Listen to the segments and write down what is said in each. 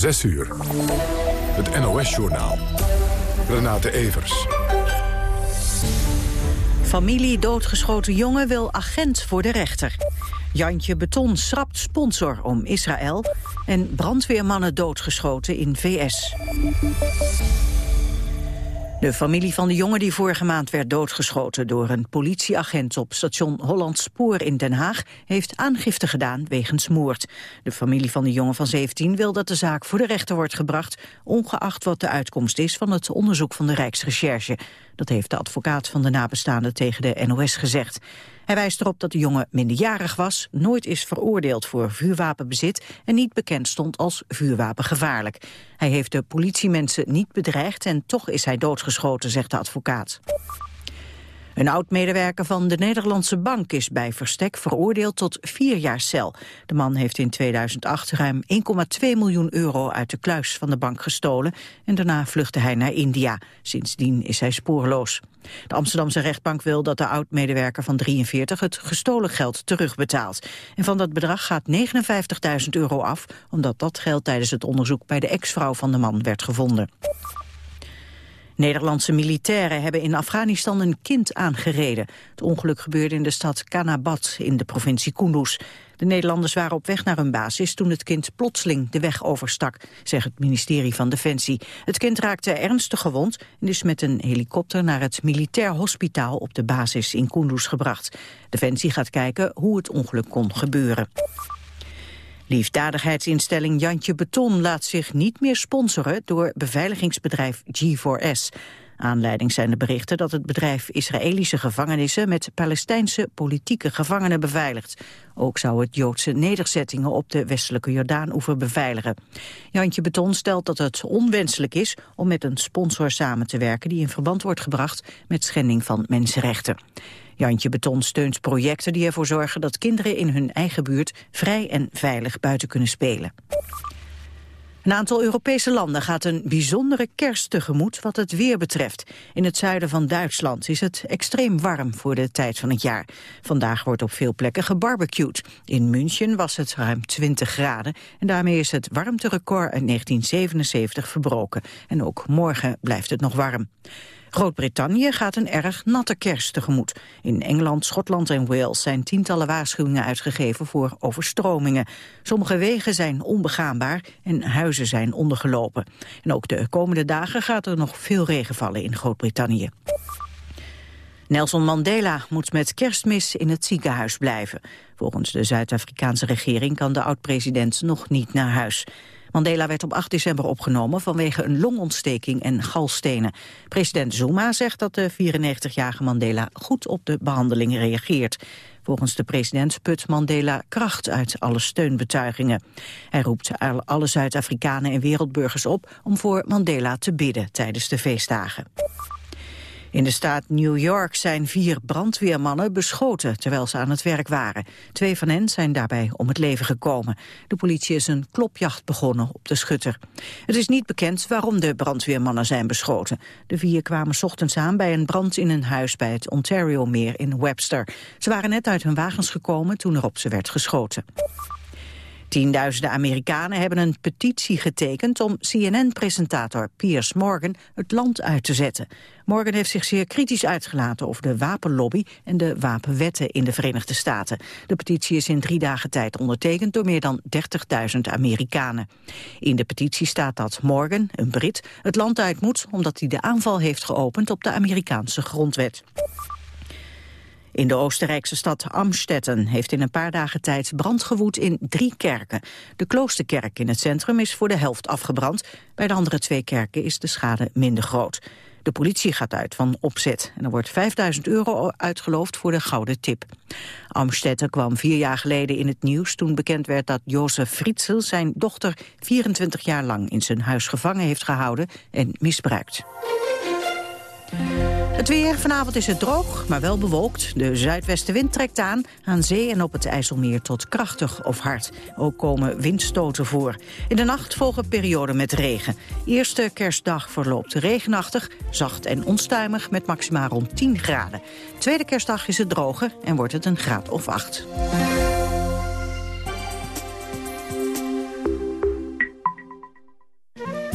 6 uur. Het NOS-journaal. Renate Evers. Familie doodgeschoten jongen wil agent voor de rechter. Jantje Beton schrapt sponsor om Israël. En brandweermannen doodgeschoten in VS. De familie van de jongen die vorige maand werd doodgeschoten door een politieagent op station Holland Spoor in Den Haag heeft aangifte gedaan wegens moord. De familie van de jongen van 17 wil dat de zaak voor de rechter wordt gebracht, ongeacht wat de uitkomst is van het onderzoek van de Rijksrecherche. Dat heeft de advocaat van de nabestaanden tegen de NOS gezegd. Hij wijst erop dat de jongen minderjarig was, nooit is veroordeeld voor vuurwapenbezit en niet bekend stond als vuurwapengevaarlijk. Hij heeft de politiemensen niet bedreigd en toch is hij doodgeschoten, zegt de advocaat. Een oud-medewerker van de Nederlandse Bank is bij Verstek veroordeeld tot vier jaar cel. De man heeft in 2008 ruim 1,2 miljoen euro uit de kluis van de bank gestolen en daarna vluchtte hij naar India. Sindsdien is hij spoorloos. De Amsterdamse rechtbank wil dat de oud-medewerker van 43 het gestolen geld terugbetaalt. En van dat bedrag gaat 59.000 euro af, omdat dat geld tijdens het onderzoek bij de ex-vrouw van de man werd gevonden. Nederlandse militairen hebben in Afghanistan een kind aangereden. Het ongeluk gebeurde in de stad Kanabad in de provincie Kunduz. De Nederlanders waren op weg naar hun basis toen het kind plotseling de weg overstak, zegt het ministerie van Defensie. Het kind raakte ernstig gewond en is met een helikopter naar het militair hospitaal op de basis in Kunduz gebracht. Defensie gaat kijken hoe het ongeluk kon gebeuren. Liefdadigheidsinstelling Jantje Beton laat zich niet meer sponsoren door beveiligingsbedrijf G4S. Aanleiding zijn de berichten dat het bedrijf Israëlische gevangenissen met Palestijnse politieke gevangenen beveiligt. Ook zou het Joodse nederzettingen op de westelijke Jordaan-oever beveiligen. Jantje Beton stelt dat het onwenselijk is om met een sponsor samen te werken die in verband wordt gebracht met schending van mensenrechten. Jantje Beton steunt projecten die ervoor zorgen dat kinderen in hun eigen buurt vrij en veilig buiten kunnen spelen. Een aantal Europese landen gaat een bijzondere kerst tegemoet wat het weer betreft. In het zuiden van Duitsland is het extreem warm voor de tijd van het jaar. Vandaag wordt op veel plekken gebarbecued. In München was het ruim 20 graden en daarmee is het warmterecord in 1977 verbroken. En ook morgen blijft het nog warm. Groot-Brittannië gaat een erg natte kerst tegemoet. In Engeland, Schotland en Wales zijn tientallen waarschuwingen uitgegeven voor overstromingen. Sommige wegen zijn onbegaanbaar en huizen zijn ondergelopen. En ook de komende dagen gaat er nog veel regen vallen in Groot-Brittannië. Nelson Mandela moet met kerstmis in het ziekenhuis blijven. Volgens de Zuid-Afrikaanse regering kan de oud-president nog niet naar huis. Mandela werd op 8 december opgenomen vanwege een longontsteking en galstenen. President Zuma zegt dat de 94-jarige Mandela goed op de behandeling reageert. Volgens de president put Mandela kracht uit alle steunbetuigingen. Hij roept alle Zuid-Afrikanen en wereldburgers op om voor Mandela te bidden tijdens de feestdagen. In de staat New York zijn vier brandweermannen beschoten terwijl ze aan het werk waren. Twee van hen zijn daarbij om het leven gekomen. De politie is een klopjacht begonnen op de schutter. Het is niet bekend waarom de brandweermannen zijn beschoten. De vier kwamen ochtends aan bij een brand in een huis bij het Ontario-meer in Webster. Ze waren net uit hun wagens gekomen toen er op ze werd geschoten. Tienduizenden Amerikanen hebben een petitie getekend om CNN-presentator Piers Morgan het land uit te zetten. Morgan heeft zich zeer kritisch uitgelaten over de wapenlobby en de wapenwetten in de Verenigde Staten. De petitie is in drie dagen tijd ondertekend door meer dan 30.000 Amerikanen. In de petitie staat dat Morgan, een Brit, het land uit moet omdat hij de aanval heeft geopend op de Amerikaanse grondwet. In de Oostenrijkse stad Amstetten heeft in een paar dagen tijd brand gewoed in drie kerken. De kloosterkerk in het centrum is voor de helft afgebrand. Bij de andere twee kerken is de schade minder groot. De politie gaat uit van opzet en er wordt 5000 euro uitgeloofd voor de gouden tip. Amstetten kwam vier jaar geleden in het nieuws toen bekend werd dat Jozef Fritzl zijn dochter 24 jaar lang in zijn huis gevangen heeft gehouden en misbruikt. Het weer. Vanavond is het droog, maar wel bewolkt. De zuidwestenwind trekt aan, aan zee en op het IJsselmeer tot krachtig of hard. Ook komen windstoten voor. In de nacht volgen perioden met regen. Eerste kerstdag verloopt regenachtig, zacht en onstuimig met maximaal rond 10 graden. Tweede kerstdag is het droger en wordt het een graad of 8.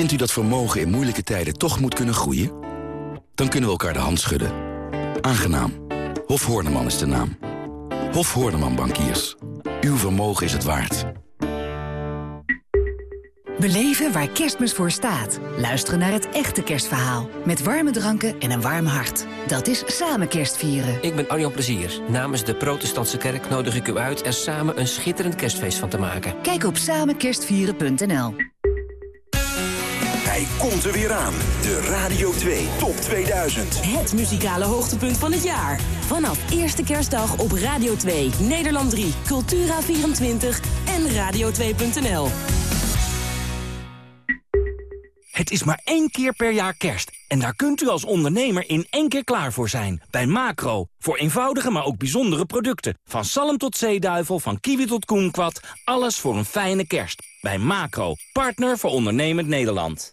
Vindt u dat vermogen in moeilijke tijden toch moet kunnen groeien? Dan kunnen we elkaar de hand schudden. Aangenaam. Hof Horneman is de naam. Hof Horneman Bankiers. Uw vermogen is het waard. Beleven waar kerstmis voor staat. Luisteren naar het echte kerstverhaal. Met warme dranken en een warm hart. Dat is samen kerstvieren. Ik ben Arjan Plezier. Namens de protestantse kerk nodig ik u uit... er samen een schitterend kerstfeest van te maken. Kijk op samenkerstvieren.nl Hij komt er weer aan. De Radio 2 Top 2000. Het muzikale hoogtepunt van het jaar. Vanaf eerste kerstdag op Radio 2, Nederland 3, Cultura24 en radio2.nl. Het is maar één keer per jaar kerst. En daar kunt u als ondernemer in één keer klaar voor zijn. Bij Macro. Voor eenvoudige, maar ook bijzondere producten. Van salm tot zeeduivel, van kiwi tot koenkwad. Alles voor een fijne kerst. Bij Macro. Partner voor ondernemend Nederland.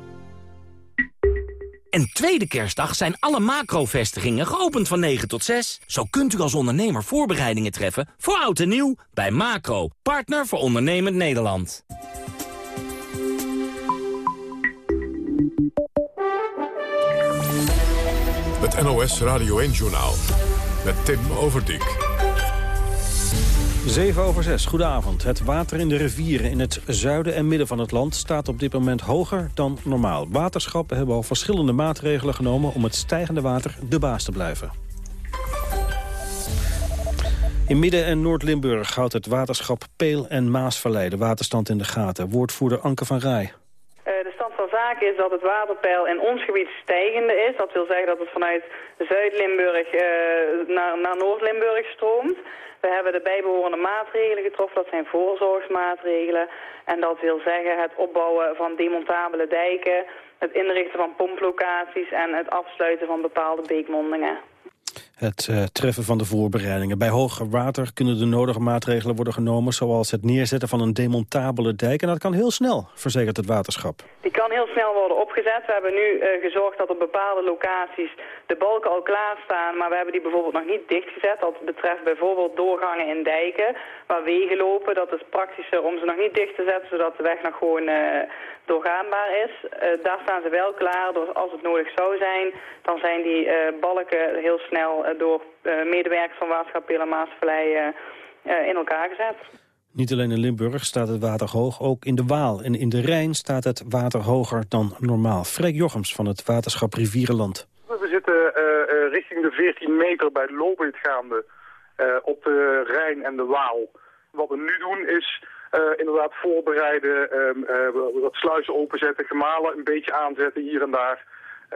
En tweede kerstdag zijn alle macro-vestigingen geopend van 9 tot 6. Zo kunt u als ondernemer voorbereidingen treffen voor oud en nieuw bij Macro. Partner voor ondernemend Nederland. Het NOS Radio 1-journaal met Tim Overdijk. 7 over 6, goedenavond. Het water in de rivieren in het zuiden en midden van het land staat op dit moment hoger dan normaal. Waterschappen hebben al verschillende maatregelen genomen om het stijgende water de baas te blijven. In Midden- en Noord-Limburg houdt het waterschap Peel en Maasvallei de waterstand in de gaten. Woordvoerder Anke van Rij. De stand van zaken is dat het waterpeil in ons gebied stijgende is. Dat wil zeggen dat het vanuit Zuid-Limburg naar, naar Noord-Limburg stroomt. We hebben de bijbehorende maatregelen getroffen, dat zijn voorzorgsmaatregelen. En dat wil zeggen het opbouwen van demontabele dijken, het inrichten van pomplocaties en het afsluiten van bepaalde beekmondingen. Het uh, treffen van de voorbereidingen. Bij hoger water kunnen de nodige maatregelen worden genomen... zoals het neerzetten van een demontabele dijk. En dat kan heel snel, verzekert het waterschap. Die kan heel snel worden opgezet. We hebben nu uh, gezorgd dat op bepaalde locaties de balken al klaarstaan... maar we hebben die bijvoorbeeld nog niet dichtgezet. Dat betreft bijvoorbeeld doorgangen in dijken waar wegen lopen. Dat is praktischer om ze nog niet dicht te zetten... zodat de weg nog gewoon uh, doorgaanbaar is. daar staan ze wel klaar. Dus als het nodig zou zijn, dan zijn die balken heel snel door uh, medewerkers van Waterschap Peel en uh, uh, in elkaar gezet. Niet alleen in Limburg staat het water hoog, ook in de Waal. En in de Rijn staat het water hoger dan normaal. Freek Jochems van het waterschap Rivierenland. We zitten richting de 14 meter bij de looprit gaande op de Rijn en de Waal. Wat we nu doen is inderdaad voorbereiden, wat sluizen openzetten, gemalen een beetje aanzetten hier en daar...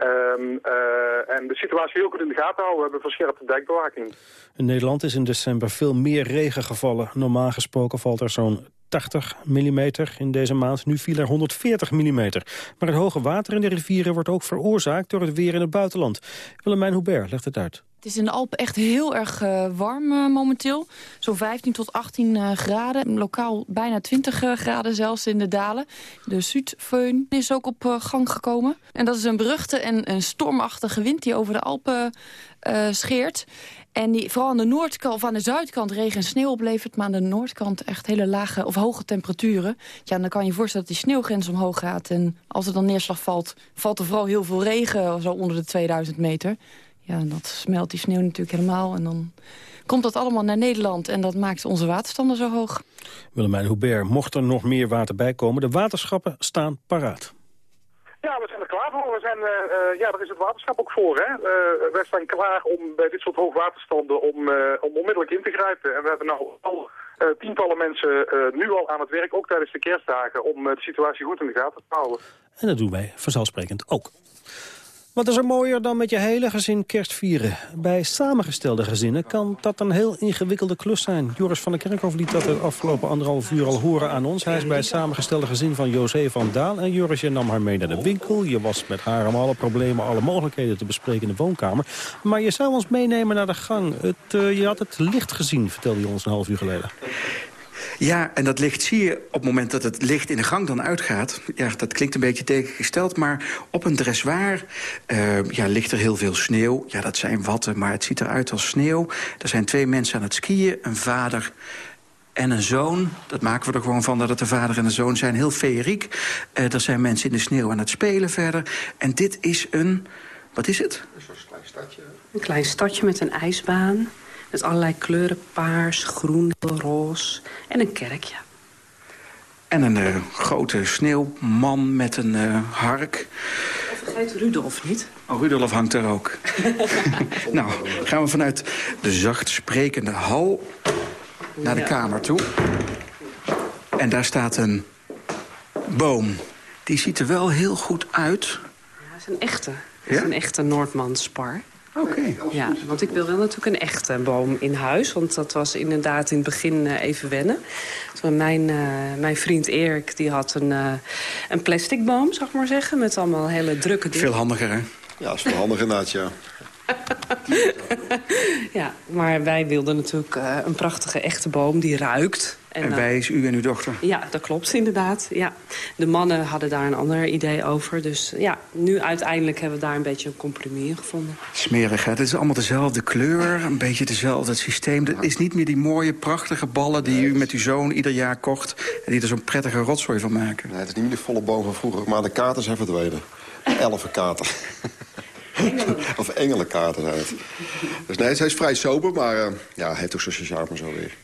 Um, uh, en de situatie heel goed in de gaten houden. We hebben verscherpte dijkbewaking. In Nederland is in december veel meer regen gevallen. Normaal gesproken valt er zo'n 80 mm in deze maand. Nu viel er 140 mm. Maar het hoge water in de rivieren wordt ook veroorzaakt door het weer in het buitenland. Willemijn Hubert legt het uit. Het is in de Alpen echt heel erg uh, warm uh, momenteel. Zo'n 15 tot 18 uh, graden. Lokaal bijna 20 graden zelfs in de dalen. De Zuidfeun is ook op gang gekomen. En dat is een beruchte en een stormachtige wind die over de Alpen scheert. En die vooral aan de noordkant of aan de zuidkant regen en sneeuw oplevert... maar aan de noordkant echt hele lage of hoge temperaturen. Ja, dan kan je je voorstellen dat die sneeuwgrens omhoog gaat. En als er dan neerslag valt, valt er vooral heel veel regen... zo onder de 2000 meter. Ja, en dat smelt die sneeuw natuurlijk helemaal. En dan komt dat allemaal naar Nederland en dat maakt onze waterstanden zo hoog. Willemijn Hubert, mocht er nog meer water bij komen, de waterschappen staan paraat. Ja, we We zijn, uh, ja, daar is het waterschap ook voor. Hè? Uh, wij staan klaar om bij dit soort hoogwaterstanden om, om onmiddellijk in te grijpen. En we hebben nou al tientallen mensen nu al aan het werk, ook tijdens de kerstdagen, om de situatie goed in de gaten te houden. En dat doen wij vanzelfsprekend ook. Wat is er mooier dan met je hele gezin kerst vieren? Bij samengestelde gezinnen kan dat een heel ingewikkelde klus zijn. Joris van der Kerkhoff liet dat de afgelopen anderhalf uur al horen aan ons. Hij is bij het samengestelde gezin van José van Daal. En Joris, je nam haar mee naar de winkel. Je was met haar om alle problemen, alle mogelijkheden te bespreken in de woonkamer. Maar je zou ons meenemen naar de gang. Het, uh, je had het licht gezien, vertelde je ons een half uur geleden. Ja, en dat licht zie je op het moment dat het licht in de gang dan uitgaat. Ja, dat klinkt een beetje tegengesteld, maar op een dressoir uh, ja, ligt er heel veel sneeuw. Ja, dat zijn watten, maar het ziet eruit als sneeuw. Er zijn twee mensen aan het skiën, een vader en een zoon. Dat maken we er gewoon van dat het een vader en een zoon zijn. Heel feeriek. Uh, er zijn mensen in de sneeuw aan het spelen verder. En dit is een... Wat is het? Een soort klein stadje. Een klein stadje met een ijsbaan. Met allerlei kleuren, paars, groen, roze en een kerkje. En een uh, grote sneeuwman met een uh, hark. Vergeet Rudolf niet. Oh, Rudolf hangt er ook. nou, gaan we vanuit de zacht sprekende hal naar de ja. kamer toe. En daar staat een boom. Die ziet er wel heel goed uit. Ja, dat is een echte. Dat is ja? een echte Noordmanspar. Oké. Okay. Ja, want ik wil wel natuurlijk een echte boom in huis. Want dat was inderdaad in het begin uh, even wennen. Dus mijn, uh, mijn vriend Erik die had een, uh, een plastic boom, zeg maar zeggen. Met allemaal hele drukke dingen. Veel handiger, hè? Ja, is veel handiger inderdaad, ja. ja, maar wij wilden natuurlijk uh, een prachtige echte boom die ruikt. En, en wij is u en uw dochter? Ja, dat klopt inderdaad. Ja. De mannen hadden daar een ander idee over. Dus ja, nu uiteindelijk hebben we daar een beetje een compromis in gevonden. Smerig, hè? Het is allemaal dezelfde kleur, een beetje dezelfde systeem. Het is niet meer die mooie, prachtige ballen die u met uw zoon ieder jaar kocht... en die er zo'n prettige rotzooi van maken. Nee, het is niet meer de volle boom van vroeger, maar de katen zijn verdwenen. Elfen katen. of engelenkaarten zijn het. Dus nee, hij is vrij sober, maar uh, ja, hij heeft ook zijn charme zo weer.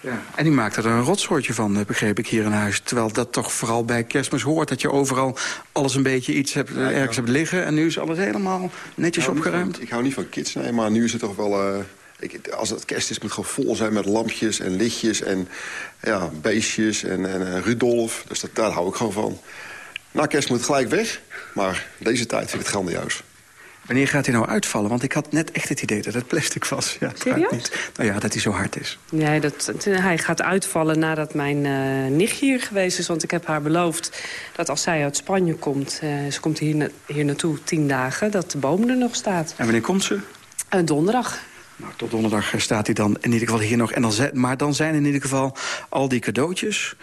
Ja. En die maakt er een rotsoortje van, uh, begreep ik, hier in huis. Terwijl dat toch vooral bij kerstmis hoort... dat je overal alles een beetje iets hebt, ja, ergens hebt liggen... en nu is alles helemaal netjes ik opgeruimd. Van, ik hou niet van kids, nee, maar nu is het toch wel... Ik, als het kerst is, moet het gewoon vol zijn met lampjes en lichtjes... en ja, beestjes en, en Rudolf. Dus dat, daar hou ik gewoon van. Na kerst moet het gelijk weg, maar deze tijd vind ik het grandioos. Wanneer gaat hij nou uitvallen? Want ik had net echt het idee dat het plastic was. Ja, Serieus? Niet. Nou ja, dat hij zo hard is. Nee, dat, hij gaat uitvallen nadat mijn uh, nichtje hier geweest is. Want ik heb haar beloofd dat als zij uit Spanje komt... Uh, ze komt hier, na, hier naartoe tien dagen, dat de boom er nog staat. En wanneer komt ze? Uh, donderdag. Nou, tot donderdag staat hij dan in ieder geval hier nog. En dan, maar dan zijn in ieder geval al die cadeautjes.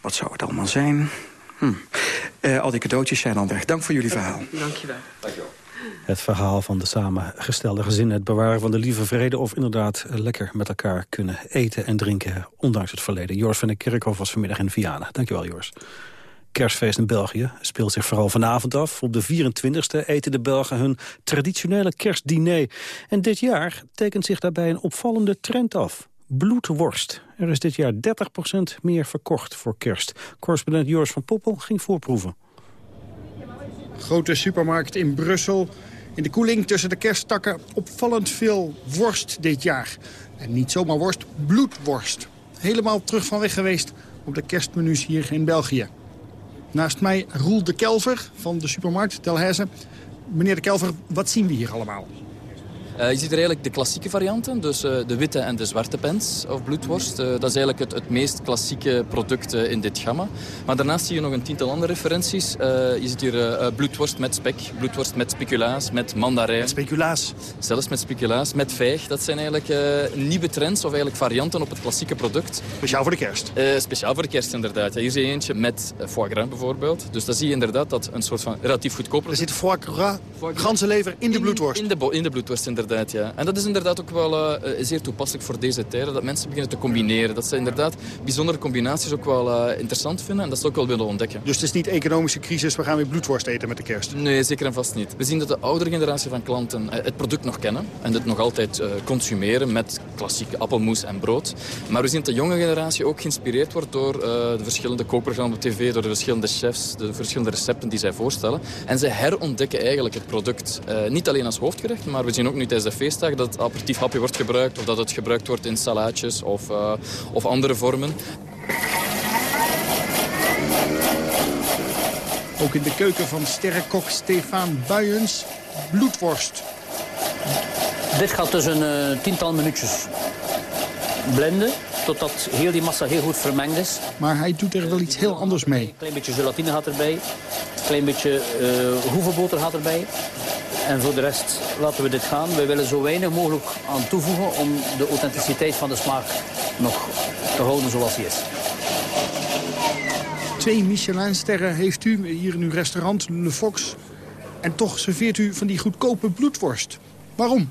Wat zou het allemaal zijn? Hm. Uh, al die cadeautjes zijn dan weg. Dank voor jullie verhaal. Dankjewel. Dankjewel. Het verhaal van de samengestelde gezinnen, het bewaren van de lieve vrede... of inderdaad lekker met elkaar kunnen eten en drinken, ondanks het verleden. Joris van der Kerkhoff was vanmiddag in Vianen. Dankjewel, Joris. Kerstfeest in België speelt zich vooral vanavond af. Op de 24e eten de Belgen hun traditionele kerstdiner. En dit jaar tekent zich daarbij een opvallende trend af bloedworst. Er is dit jaar 30% meer verkocht voor kerst. Correspondent Joris van Poppel ging voorproeven. Grote supermarkt in Brussel. In de koeling tussen de kersttakken opvallend veel worst dit jaar. En niet zomaar worst, bloedworst. Helemaal terug van weg geweest op de kerstmenu's hier in België. Naast mij Roel de Kelver van de supermarkt Telheze. Meneer de Kelver, wat zien we hier allemaal? Uh, je ziet er eigenlijk de klassieke varianten, dus uh, de witte en de zwarte pens of bloedworst. Uh, dat is eigenlijk het, het meest klassieke product in dit gamma. Maar daarnaast zie je nog een tiental andere referenties. je ziet hier bloedworst met spek, bloedworst met speculaas, met mandarijn. Met speculaas? Zelfs met speculaas, met vijg. Dat zijn eigenlijk nieuwe trends of eigenlijk varianten op het klassieke product. Speciaal voor de kerst? speciaal voor de kerst inderdaad. Ja, hier zie je eentje met foie gras bijvoorbeeld. Dus dan zie je inderdaad dat een soort van relatief goedkoper... Er zit foie gras, ganzenlever in de bloedworst? In, in, de, in de bloedworst inderdaad inderdaad, ja. En dat is inderdaad ook wel uh, zeer toepasselijk voor deze tijden. Dat mensen beginnen te combineren. Dat ze inderdaad bijzondere combinaties ook wel uh, interessant vinden. En dat ze ook wel willen ontdekken. Dus het is niet economische crisis, we gaan weer bloedworst eten met de kerst? Nee, zeker en vast niet. We zien dat de oudere generatie van klanten uh, het product nog kennen. En het nog altijd consumeren met klassieke appelmoes en brood. Maar we zien dat de jonge generatie ook geïnspireerd wordt door de verschillende kookprogramma's op tv. Door de verschillende chefs, de verschillende recepten die zij voorstellen. En ze herontdekken eigenlijk het product. niet alleen als hoofdgerecht, maar we zien ook nu tijdens de feestdagen dat het aperitief hapje wordt gebruikt... of dat het gebruikt wordt in salaatjes of, uh, of andere vormen. Ook in de keuken van sterrenkok Stefan Buyens bloedworst. Dit gaat dus een uh, tiental minuutjes blenden totdat heel die massa heel goed vermengd is. Maar hij doet er wel iets heel anders mee. Een klein beetje gelatine gaat erbij. Een klein beetje uh, hoevenboter gaat erbij. En voor de rest laten we dit gaan. We willen zo weinig mogelijk aan toevoegen om de authenticiteit van de smaak nog te houden zoals die is. Twee Michelinsterren heeft u hier in uw restaurant Le Fox. En toch serveert u van die goedkope bloedworst. Waarom?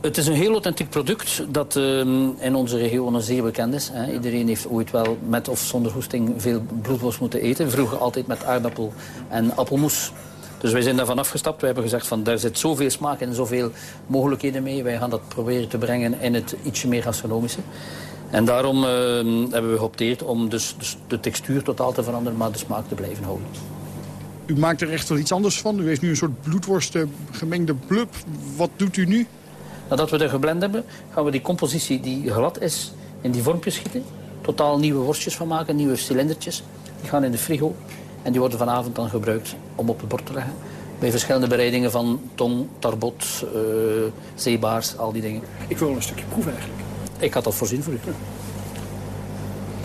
Het is een heel authentiek product dat uh, in onze regio zeer bekend is. Hè. Iedereen heeft ooit wel met of zonder hoesting veel bloedworst moeten eten. Vroeger altijd met aardappel en appelmoes. Dus wij zijn daarvan afgestapt. We hebben gezegd van daar zit zoveel smaak en zoveel mogelijkheden mee. Wij gaan dat proberen te brengen in het ietsje meer gastronomische. En daarom uh, hebben we geopteerd om dus, dus, de textuur totaal te veranderen, maar de smaak te blijven houden. U maakt er echt wel iets anders van. U heeft nu een soort bloedworst eh, gemengde blub. Wat doet u nu? Nadat we er geblend hebben, gaan we die compositie die glad is in die vormpjes schieten. Totaal nieuwe worstjes van maken, nieuwe cilindertjes. Die gaan in de frigo en die worden vanavond dan gebruikt om op het bord te leggen. Bij verschillende bereidingen van tong, tarbot, uh, zeebaars, al die dingen. Ik wil een stukje proeven eigenlijk. Ik had dat voorzien voor u.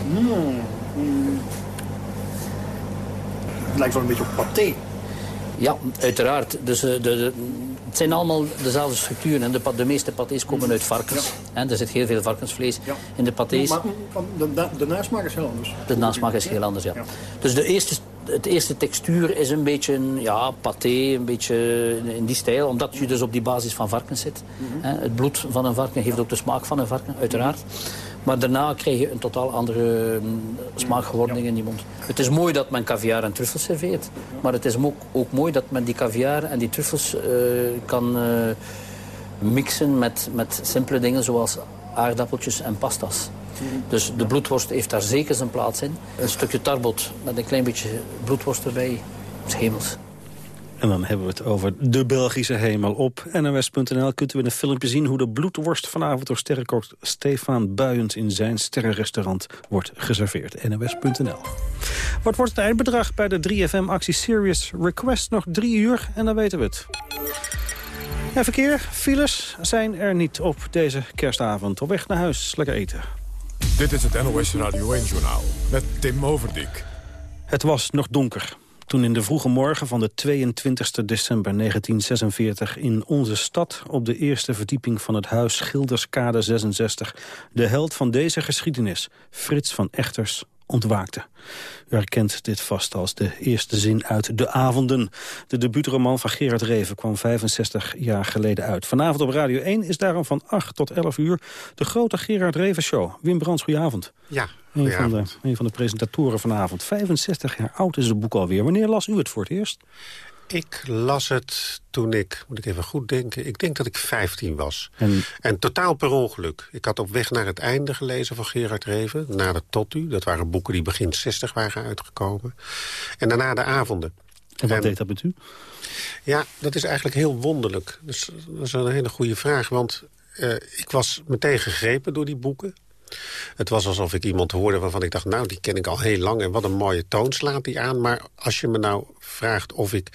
Mm. Het lijkt wel een beetje op paté. Ja, uiteraard. Dus, uh, de, de, het zijn allemaal dezelfde structuren. En de, de meeste patés komen uit varkens. Ja. er zit heel veel varkensvlees in de patés. Maar de, de, de, nasmaak is heel anders. De nasmaak is heel anders, ja. Dus de eerste, het eerste textuur is een beetje ja, paté, een beetje in die stijl. Omdat je dus op die basis van varkens zit. Mm Het bloed van een varken geeft ook de smaak van een varken, uiteraard. Maar daarna krijg je een totaal andere um, smaakverwording in die mond. Het is mooi dat men caviar en truffels serveert. Maar het is ook, ook mooi dat men die caviar en die truffels uh, kan uh, mixen met, met simpele dingen zoals aardappeltjes en pastas. Dus de bloedworst heeft daar zeker zijn plaats in. Een stukje tarbot met een klein beetje bloedworst erbij. is hemels. En dan hebben we het over de Belgische hemel. Op nws.nl kunt u in een filmpje zien hoe de bloedworst vanavond door sterrenkok Stefan Buijens in zijn sterrenrestaurant wordt geserveerd. nws.nl. Wat wordt het eindbedrag bij de 3FM-actie Serious Request? Nog drie uur en dan weten we het. En verkeer, files zijn er niet op deze kerstavond. Op weg naar huis, lekker eten. Dit is het NOS Radio 1-journaal met Tim Overdijk. Het was nog donker toen in de vroege morgen van de 22 december 1946 in onze stad op de eerste verdieping van het huis Schilderskade 66 de held van deze geschiedenis, Frits van Echters, ontwaakte. U herkent dit vast als de eerste zin uit De Avonden. De debuutroman van Gerard Reven kwam 65 jaar geleden uit. Vanavond op Radio 1 is daarom van 8 tot 11 uur de grote Gerard Reven Show. Wim Brands, goedenavond. Ja, een van, de, een van de presentatoren vanavond. 65 jaar oud is het boek alweer. Wanneer las u het voor het eerst? Ik las het toen ik, moet ik even goed denken... ik denk dat ik 15 was. En, en totaal per ongeluk. Ik had op weg naar het einde gelezen van Gerard Reven. Na de Tot U. Dat waren boeken die begin 60 waren uitgekomen. En daarna de avonden. En wat deed dat met u? Ja, dat is eigenlijk heel wonderlijk. Dus, dat is een hele goede vraag. Want uh, ik was meteen gegrepen door die boeken. Het was alsof ik iemand hoorde waarvan ik dacht... nou, die ken ik al heel lang en wat een mooie toon slaat die aan. Maar als je me nou vraagt of ik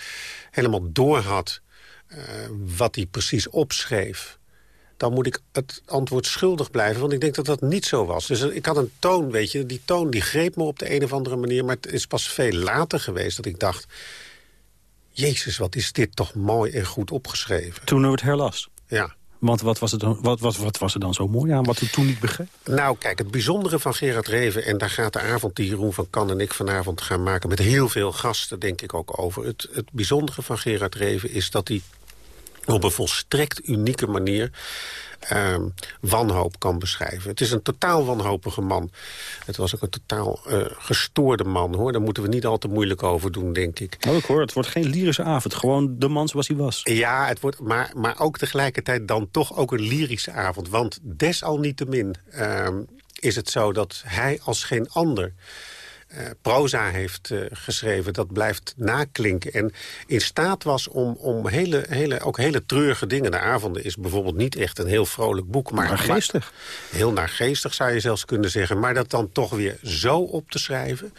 helemaal doorhad... Uh, wat hij precies opschreef dan moet ik het antwoord schuldig blijven. Want ik denk dat dat niet zo was. Dus ik had een toon, weet je. Die toon die greep me op de een of andere manier. Maar het is pas veel later geweest dat ik dacht... Jezus, wat is dit toch mooi en goed opgeschreven. Toen u het herlas? Ja. Want wat was, het dan, wat, wat, wat was er dan zo mooi aan, wat u toen niet begreep? Nou, kijk, het bijzondere van Gerard Reven... en daar gaat de avond die Jeroen van Kan en ik vanavond gaan maken... met heel veel gasten, denk ik ook over. Het, het bijzondere van Gerard Reven is dat hij op een volstrekt unieke manier uh, wanhoop kan beschrijven. Het is een totaal wanhopige man. Het was ook een totaal uh, gestoorde man, hoor. Daar moeten we niet al te moeilijk over doen, denk ik. Nou, ik hoor, het wordt geen lyrische avond. Gewoon de man zoals hij was. Ja, het wordt, maar, maar ook tegelijkertijd dan toch ook een lyrische avond. Want desalniettemin uh, is het zo dat hij als geen ander proza heeft uh, geschreven, dat blijft naklinken. En in staat was om, om hele, hele, ook hele treurige dingen... De avonden is bijvoorbeeld niet echt een heel vrolijk boek. Maar, naargeestig. Heel naargeestig zou je zelfs kunnen zeggen. Maar dat dan toch weer zo op te schrijven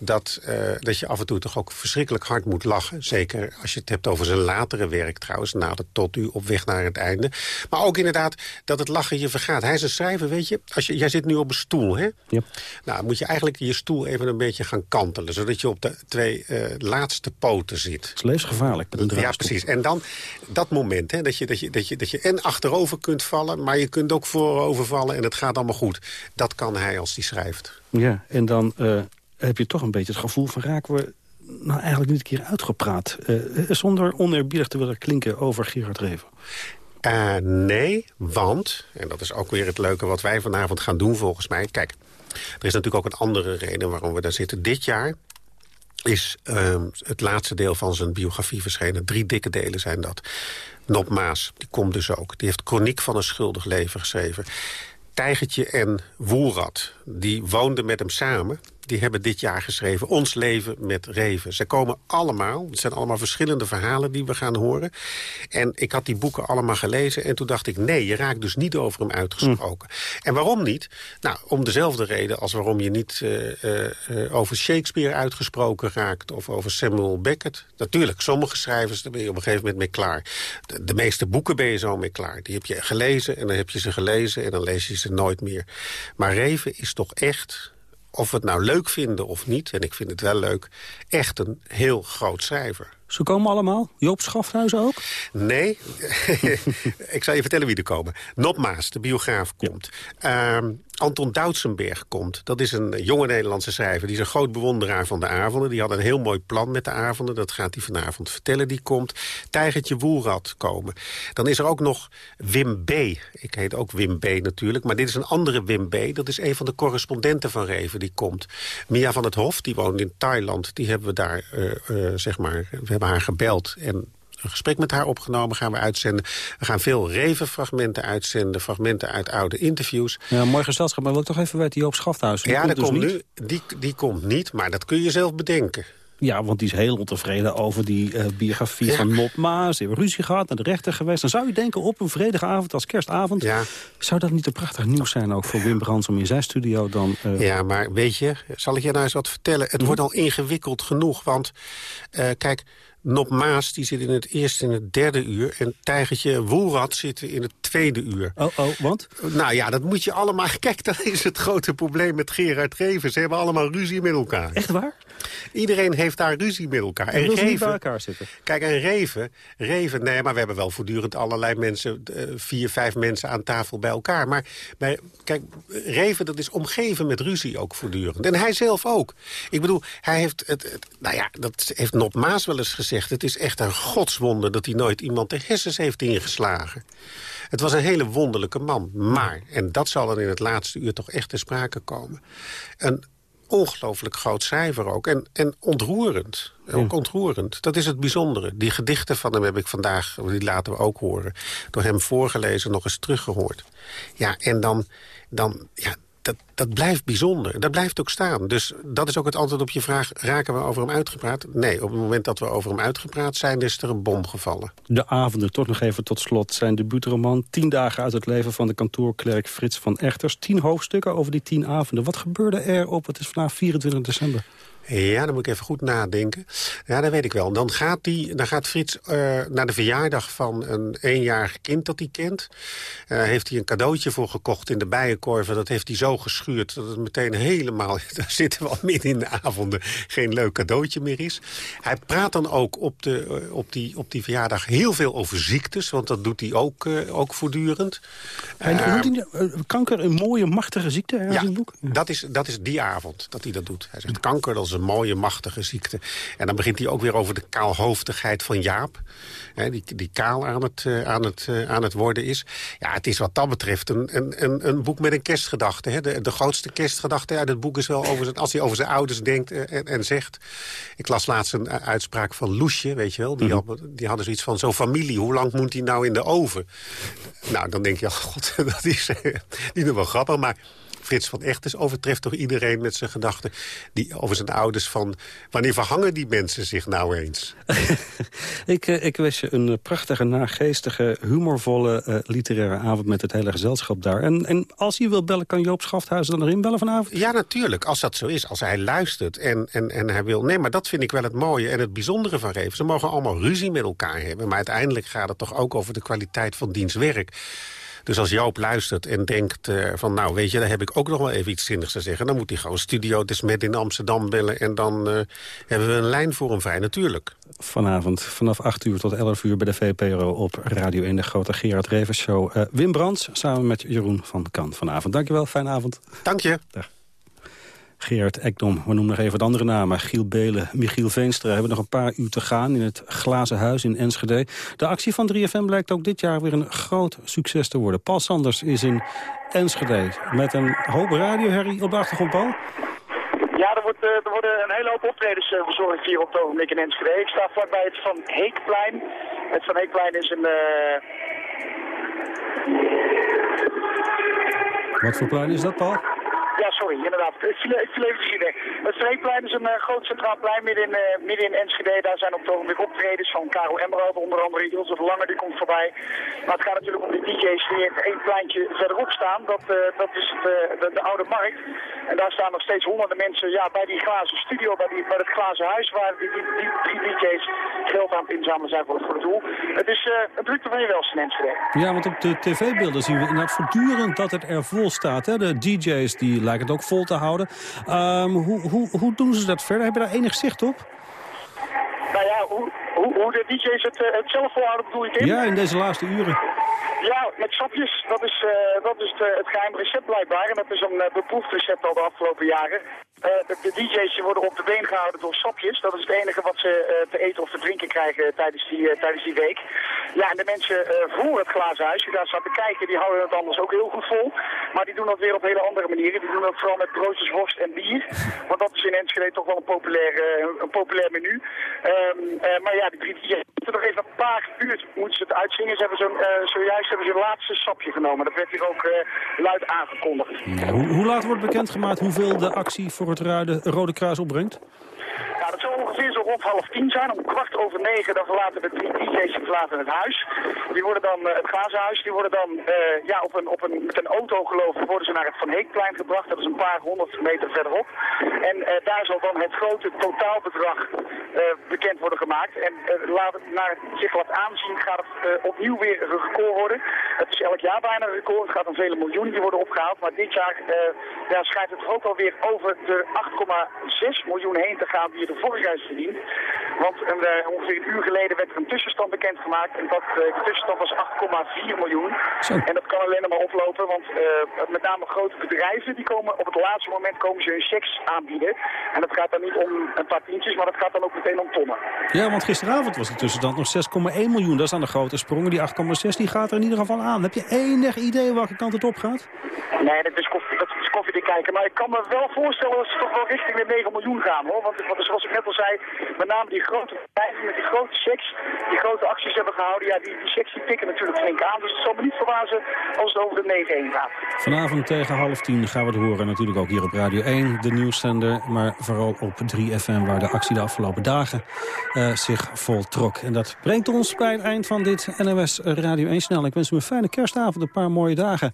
dat, uh, dat je af en toe toch ook verschrikkelijk hard moet lachen. Zeker als je het hebt over zijn latere werk trouwens. Nader tot u op weg naar het einde. Maar ook inderdaad dat het lachen je vergaat. Hij is een schrijver, weet je. Als je jij zit nu op een stoel, hè? Ja. Nou, moet je eigenlijk je stoel even een beetje gaan kantelen. Zodat je op de twee uh, laatste poten zit. Dat is levensgevaarlijk met een Ja, precies. En dan dat moment, hè, dat, je, dat, je, dat, je, dat je en achterover kunt vallen... maar je kunt ook voorover vallen en het gaat allemaal goed. Dat kan hij als hij schrijft. Ja, en dan... Uh heb je toch een beetje het gevoel van... raken we nou eigenlijk niet een keer uitgepraat... Uh, zonder oneerbiedig te willen klinken over Gerard Reven? Nee, want, en dat is ook weer het leuke wat wij vanavond gaan doen volgens mij... kijk, er is natuurlijk ook een andere reden waarom we daar zitten. Dit jaar is uh, het laatste deel van zijn biografie verschenen. Drie dikke delen zijn dat. Nop Maas, die komt dus ook. Die heeft Chroniek van een schuldig leven geschreven. Tijgertje en Woelrad, die woonden met hem samen die hebben dit jaar geschreven Ons leven met Reven. Ze komen allemaal, het zijn allemaal verschillende verhalen die we gaan horen. En ik had die boeken allemaal gelezen en toen dacht ik... nee, je raakt dus niet over hem uitgesproken. En waarom niet? Nou, om dezelfde reden als waarom je niet uh, uh, over Shakespeare uitgesproken raakt... of over Samuel Beckett. Natuurlijk, sommige schrijvers, daar ben je op een gegeven moment mee klaar. De, de meeste boeken ben je zo mee klaar. Die heb je gelezen en dan heb je ze gelezen en dan lees je ze nooit meer. Maar Reven is toch echt of we het nou leuk vinden of niet, en ik vind het wel leuk... echt een heel groot schrijver. Ze komen allemaal? Joop Schafthuis ook? Nee. ik zal je vertellen wie er komen. Nop Maas, de biograaf, komt. Ja. Uh, Anton Doutsenberg komt. Dat is een jonge Nederlandse schrijver. Die is een groot bewonderaar van de avonden. Die had een heel mooi plan met de avonden. Dat gaat hij vanavond vertellen. Die komt. Tijgertje Woelrad komen. Dan is er ook nog Wim B. Ik heet ook Wim B. natuurlijk. Maar dit is een andere Wim B. Dat is een van de correspondenten van Reven. Die komt. Mia van het Hof, die woont in Thailand. Die hebben we daar, uh, uh, zeg maar... We hebben haar gebeld en een gesprek met haar opgenomen, gaan we uitzenden. We gaan veel revenfragmenten uitzenden, fragmenten uit oude interviews. Ja, mooi gezelschap, maar wil ik toch even weten, Joop Schafthuis. Ja, dat komt dus nu, die, die komt niet, maar dat kun je zelf bedenken. Ja, want die is heel ontevreden over die uh, biografie ja. van Nop Maas. Ze hebben ruzie gehad, naar de rechter geweest. Dan zou je denken, op een vredige avond als kerstavond... Ja. zou dat niet een prachtig nieuws zijn ook voor Wim Brands... om in zijn studio dan... Uh... Ja, maar weet je, zal ik je nou eens wat vertellen? Het hm? wordt al ingewikkeld genoeg, want uh, kijk... Nop Maas die zit in het eerste en het derde uur... en Tijgertje Woelrad zitten in het tweede uur. Oh, oh, want? Nou ja, dat moet je allemaal... Kijk, dat is het grote probleem met Gerard Reven. Ze hebben allemaal ruzie met elkaar. Echt waar? Iedereen heeft daar ruzie met elkaar. En, en Reven, bij elkaar zitten. Kijk, en Reven, Reven, nee, maar we hebben wel voortdurend allerlei mensen, vier, vijf mensen aan tafel bij elkaar. Maar bij, kijk, Reven, dat is omgeven met ruzie ook voortdurend. En hij zelf ook. Ik bedoel, hij heeft, het, het nou ja, dat heeft Nop Maas wel eens gezegd. Het is echt een godswonder dat hij nooit iemand de hersens heeft ingeslagen. Het was een hele wonderlijke man. Maar, en dat zal er in het laatste uur toch echt ter sprake komen... een ongelooflijk groot schrijver ook. En, en ontroerend. Ook ontroerend. Dat is het bijzondere. Die gedichten van hem heb ik vandaag, die laten we ook horen... door hem voorgelezen, nog eens teruggehoord. Ja, en dan... dan ja, dat, dat blijft bijzonder. Dat blijft ook staan. Dus dat is ook het antwoord op je vraag... raken we over hem uitgepraat? Nee, op het moment dat we over hem uitgepraat zijn... is er een bom gevallen. De avonden, toch nog even tot slot. Zijn debuutroman Tien dagen uit het leven van de kantoorklerk Frits van Echters. Tien hoofdstukken over die tien avonden. Wat gebeurde er op, het is vandaag 24 december... Ja, dan moet ik even goed nadenken. Ja, dat weet ik wel. Dan gaat, die, dan gaat Frits uh, naar de verjaardag van een eenjarig kind dat hij kent. Uh, heeft hij een cadeautje voor gekocht in de bijenkorven. Dat heeft hij zo geschuurd dat het meteen helemaal... daar zitten we al midden in de avonden geen leuk cadeautje meer is. Hij praat dan ook op, de, eh, op, die, op die verjaardag heel veel over ziektes... want dat doet hij ook, ook voortdurend. En uh, kanker een mooie, machtige ziekte ja, in het boek? Dat is, dat is die avond dat hij dat doet. Hij zegt kanker, dat is een mooie, machtige ziekte. En dan begint hij ook weer over de kaalhoofdigheid van Jaap. Hè, die, die kaal aan het, uh, aan, het, uh, aan het worden is. Ja, het is wat dat betreft een, een, een, boek met een kerstgedachte. Hè. De, de grootste kerstgedachte uit het boek is wel over zijn, als hij over zijn ouders denkt uh, en, en, zegt. Ik las laatst een uitspraak van Loesje, weet je wel. Die, mm -hmm. had, die hadden zoiets van, zo'n familie, hoe lang moet die nou in de oven? Nou, dan denk je, oh god, dat is niet nog wel grappig, maar... Frits van Echters overtreft toch iedereen met zijn gedachten... Die, over zijn ouders van... wanneer verhangen die mensen zich nou eens? ik, uh, ik wens je een prachtige, nageestige, humorvolle uh, literaire avond... met het hele gezelschap daar. En, en als je wil bellen, kan Joop Schafthuizen dan erin bellen vanavond? Ja, natuurlijk. Als dat zo is. Als hij luistert en, en, en hij wil... Nee, maar dat vind ik wel het mooie en het bijzondere van Reven. Ze mogen allemaal ruzie met elkaar hebben. Maar uiteindelijk gaat het toch ook over de kwaliteit van diens werk. Dus als Joop luistert en denkt uh, van... nou, weet je, daar heb ik ook nog wel even iets zinnigs te zeggen... dan moet hij gewoon Studio Desmet in Amsterdam bellen... en dan uh, hebben we een lijn voor hem vrij, natuurlijk. Vanavond vanaf 8 uur tot 11 uur bij de VPRO op Radio 1... de grote Gerard Revers Show. Uh, Wim Brands samen met Jeroen van Kan vanavond. Dankjewel, fijne avond. Dank je. Dag. Gerard Ekdom, we noemen nog even wat andere namen. Giel Belen, Michiel Veenstra hebben nog een paar uur te gaan in het Glazen Huis in Enschede. De actie van 3FM blijkt ook dit jaar weer een groot succes te worden. Paul Sanders is in Enschede met een hoop radioherrie op de achtergrond, Paul. Ja, er, wordt, er worden een hele hoop optredens uh, verzorgd hier op het ogenblik in Enschede. Ik sta vlakbij het Van Heekplein. Het Van Heekplein is een... Uh... Wat voor plein is dat, Paul? Ja, sorry, inderdaad. Ik viel, ik viel zien. Het Streekplein is een uh, groot centraal plein midden in, uh, midden in Enschede. Daar zijn op het ogenblik optredens van Karel Emerald, onder andere de Lange, die komt voorbij. Maar het gaat natuurlijk om de DJ's die één pleintje verderop staan. Dat, uh, dat is het, de, de, Oude Markt. En daar staan nog steeds honderden mensen ja, bij die glazen studio, bij, die, bij het glazen huis, waar die, die, die DJ's geld aan het inzamelen zijn voor het, het doel. Het is een drukte van je welste in. Ja, want op de tv-beelden zien we inderdaad voortdurend dat het er vol staat. Hè? De DJ's die lijken het ook vol te houden. Um, hoe, hoe, hoe doen ze dat verder? Heb je daar enig zicht op? Nou ja, hoe, hoe, hoe de DJ's het, uh, het zelf volhouden bedoel je, Tim? Ja, in deze laatste uren. Ja, met sapjes. Dat is, uh, dat is het, geheim recept blijkbaar. En dat is een uh, beproefd recept al de afgelopen jaren. De, de, DJ's worden op de been gehouden door sapjes. Dat is het enige wat ze te eten of te drinken krijgen tijdens die, tijdens die week. Ja, en de mensen voor het glazen huis die daar staan te kijken, die houden het anders ook heel goed vol. Maar die doen dat weer op hele andere manieren. Die doen dat vooral met broodjes, worst en bier. Want dat is in Enschede toch wel een populair, een populair menu. Um, maar ja, die drie DJ's moeten nog even een paar uur moeten ze het uitzingen. Ze hebben zo, zojuist hebben ze een laatste sapje genomen. Dat werd hier ook uh, luid aangekondigd. Hoe, hoe, laat wordt bekendgemaakt hoeveel de actie voor het Rode Kruis opbrengt? Ja, dat zal ongeveer zo rond half tien zijn. Om kwart over negen dan verlaten de drie DJ's verlaten het huis. Die worden dan, uh, het glazenhuis, die worden dan uh, ja, op een, op een, met een auto geloof ik, worden ze naar het Van Heekplein gebracht. Dat is een paar honderd meter verderop. En uh, daar zal dan het grote totaalbedrag bekend worden gemaakt. En laat het naar zich wat aanzien gaat het opnieuw weer een record worden. Het is elk jaar bijna een record. Het gaat om vele miljoenen die worden opgehaald. Maar dit jaar ja, schijnt het ook alweer over de 8,6 miljoen heen te gaan die er vorig jaar is verdiend. Want een, uh, ongeveer een uur geleden werd er een tussenstand bekendgemaakt. En dat, uh, de tussenstand was 8,4 miljoen. Zo. En dat kan alleen maar oplopen, want uh, met name grote bedrijven die komen op het laatste moment komen ze hun checks aanbieden. En dat gaat dan niet om een paar tientjes, maar dat gaat dan ook meteen om tonnen. Ja, want gisteravond was de tussenstand nog 6,1 miljoen. Dat is aan de grote sprongen. Die 8,6 die gaat er in ieder geval aan. Heb je enig idee welke kant het op gaat? Nee, dat is koffie, dat is koffie te kijken. Maar ik kan me wel voorstellen dat ze toch wel richting de 9 miljoen gaan hoor. Want, want zoals ik net al zei, met name die grote bedrijven met die grote checks, die grote acties hebben gehouden, ja, die, die checks die tikken natuurlijk flink aan. Dus het zal me niet verbazen als het over de 9 heen gaat. Vanavond tegen half tien gaan we het horen. Natuurlijk ook hier op Radio 1, de nieuwszender. Maar vooral op 3FM, waar de actie de afgelopen dagen uh, zich voltrok. En dat brengt ons bij het eind van dit NOS Radio 1 snel. Ik wens u een fijne kerstavond, een paar mooie dagen.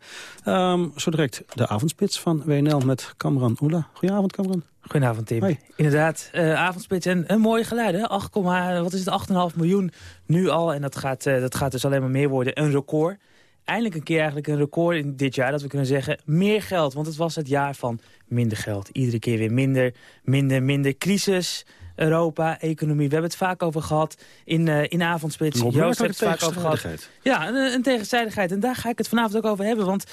Um, zo direct de avondspits van WNL met Kamran Oela. Goedenavond, Kamran. Goedenavond, Tim. Hoi. Inderdaad, uh, avondspits en een mooie geluiden. 8, wat is het, 8,5 miljoen nu al. En dat gaat, uh, dat gaat dus alleen maar meer worden. Een record. eindelijk een keer eigenlijk een record in dit jaar... dat we kunnen zeggen, meer geld. Want het was het jaar van minder geld. Iedere keer weer minder, minder, minder. Crisis, Europa, economie. We hebben het vaak over gehad in, uh, in avondspits. Joost heeft het vaak over gehad. Ja, een, een tegenstrijdigheid. En daar ga ik het vanavond ook over hebben. Want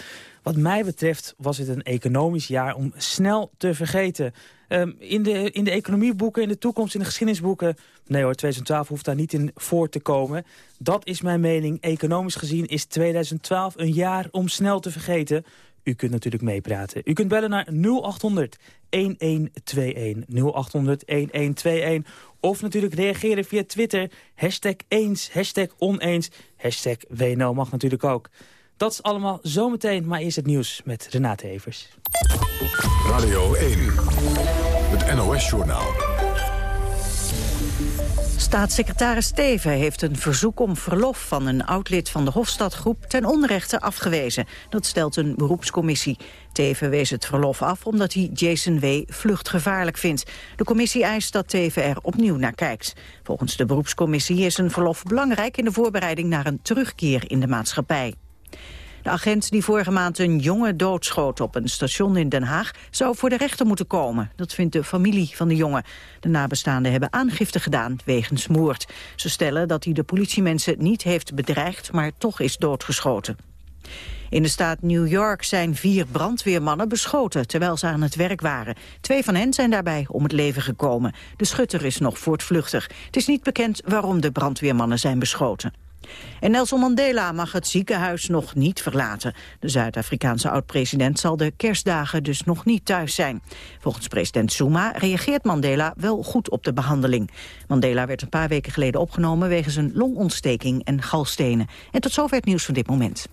wat mij betreft was het een economisch jaar om snel te vergeten. Ehm, in, de, in de economieboeken, in de toekomst, in de geschiedenisboeken... nee hoor, 2012 hoeft daar niet in voor te komen. Dat is mijn mening. Economisch gezien is 2012 een jaar om snel te vergeten. U kunt natuurlijk meepraten. U kunt bellen naar 0800 1121. 0800 1121. Of natuurlijk reageren via Twitter. Hashtag eens, hashtag oneens, hashtag WNL mag natuurlijk ook. Dat is allemaal zometeen, maar eerst het nieuws met Renate Evers. Radio 1, het NOS-journaal. Staatssecretaris Steven heeft een verzoek om verlof van een oud-lid van de Hofstadgroep ten onrechte afgewezen. Dat stelt een beroepscommissie. Teven wees het verlof af omdat hij Jason W. vluchtgevaarlijk vindt. De commissie eist dat Teven er opnieuw naar kijkt. Volgens de beroepscommissie is een verlof belangrijk in de voorbereiding naar een terugkeer in de maatschappij. De agent die vorige maand een jongen doodschoot op een station in Den Haag... zou voor de rechter moeten komen. Dat vindt de familie van de jongen. De nabestaanden hebben aangifte gedaan wegens moord. Ze stellen dat hij de politiemensen niet heeft bedreigd... maar toch is doodgeschoten. In de staat New York zijn vier brandweermannen beschoten terwijl ze aan het werk waren. Twee van hen zijn daarbij om het leven gekomen. De schutter is nog voortvluchtig. Het is niet bekend waarom de brandweermannen zijn beschoten. En Nelson Mandela mag het ziekenhuis nog niet verlaten. De Zuid-Afrikaanse oud-president zal de kerstdagen dus nog niet thuis zijn. Volgens president Zuma reageert Mandela wel goed op de behandeling. Mandela werd een paar weken geleden opgenomen wegens een longontsteking en galstenen. En tot zover het nieuws van dit moment.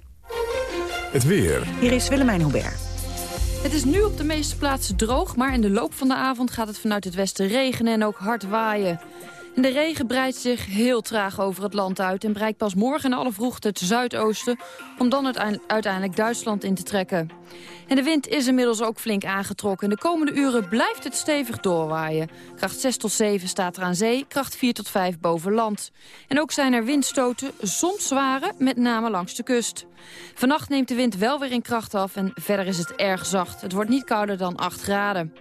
Het weer. Hier is Willemijn Hubert. Het is nu op de meeste plaatsen droog, maar in de loop van de avond gaat het vanuit het westen regenen en ook hard waaien. De regen breidt zich heel traag over het land uit... en bereikt pas morgen in alle vroegte het zuidoosten... om dan uiteindelijk Duitsland in te trekken. En de wind is inmiddels ook flink aangetrokken. En de komende uren blijft het stevig doorwaaien. Kracht 6 tot 7 staat er aan zee, kracht 4 tot 5 boven land. En ook zijn er windstoten, soms zware, met name langs de kust. Vannacht neemt de wind wel weer in kracht af en verder is het erg zacht. Het wordt niet kouder dan 8 graden.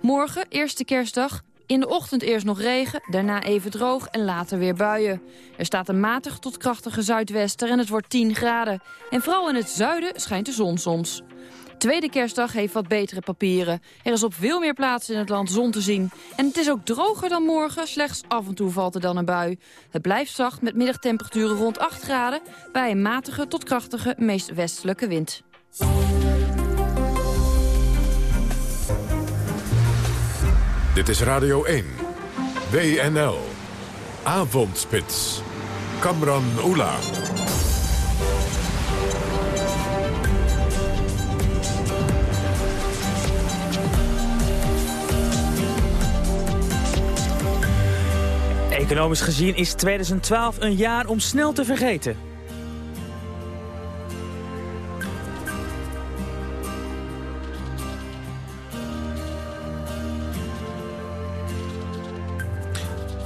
Morgen, eerste kerstdag, in de ochtend eerst nog regen, daarna even droog en later weer buien. Er staat een matig tot krachtige zuidwester en het wordt 10 graden. En vooral in het zuiden schijnt de zon soms. Tweede kerstdag heeft wat betere papieren. Er is op veel meer plaatsen in het land zon te zien. En het is ook droger dan morgen, slechts af en toe valt er dan een bui. Het blijft zacht met middagtemperaturen rond 8 graden... bij een matige tot krachtige meest westelijke wind. Dit is Radio 1. WNL. Avondspits. Kamran Oela. Economisch gezien is 2012 een jaar om snel te vergeten.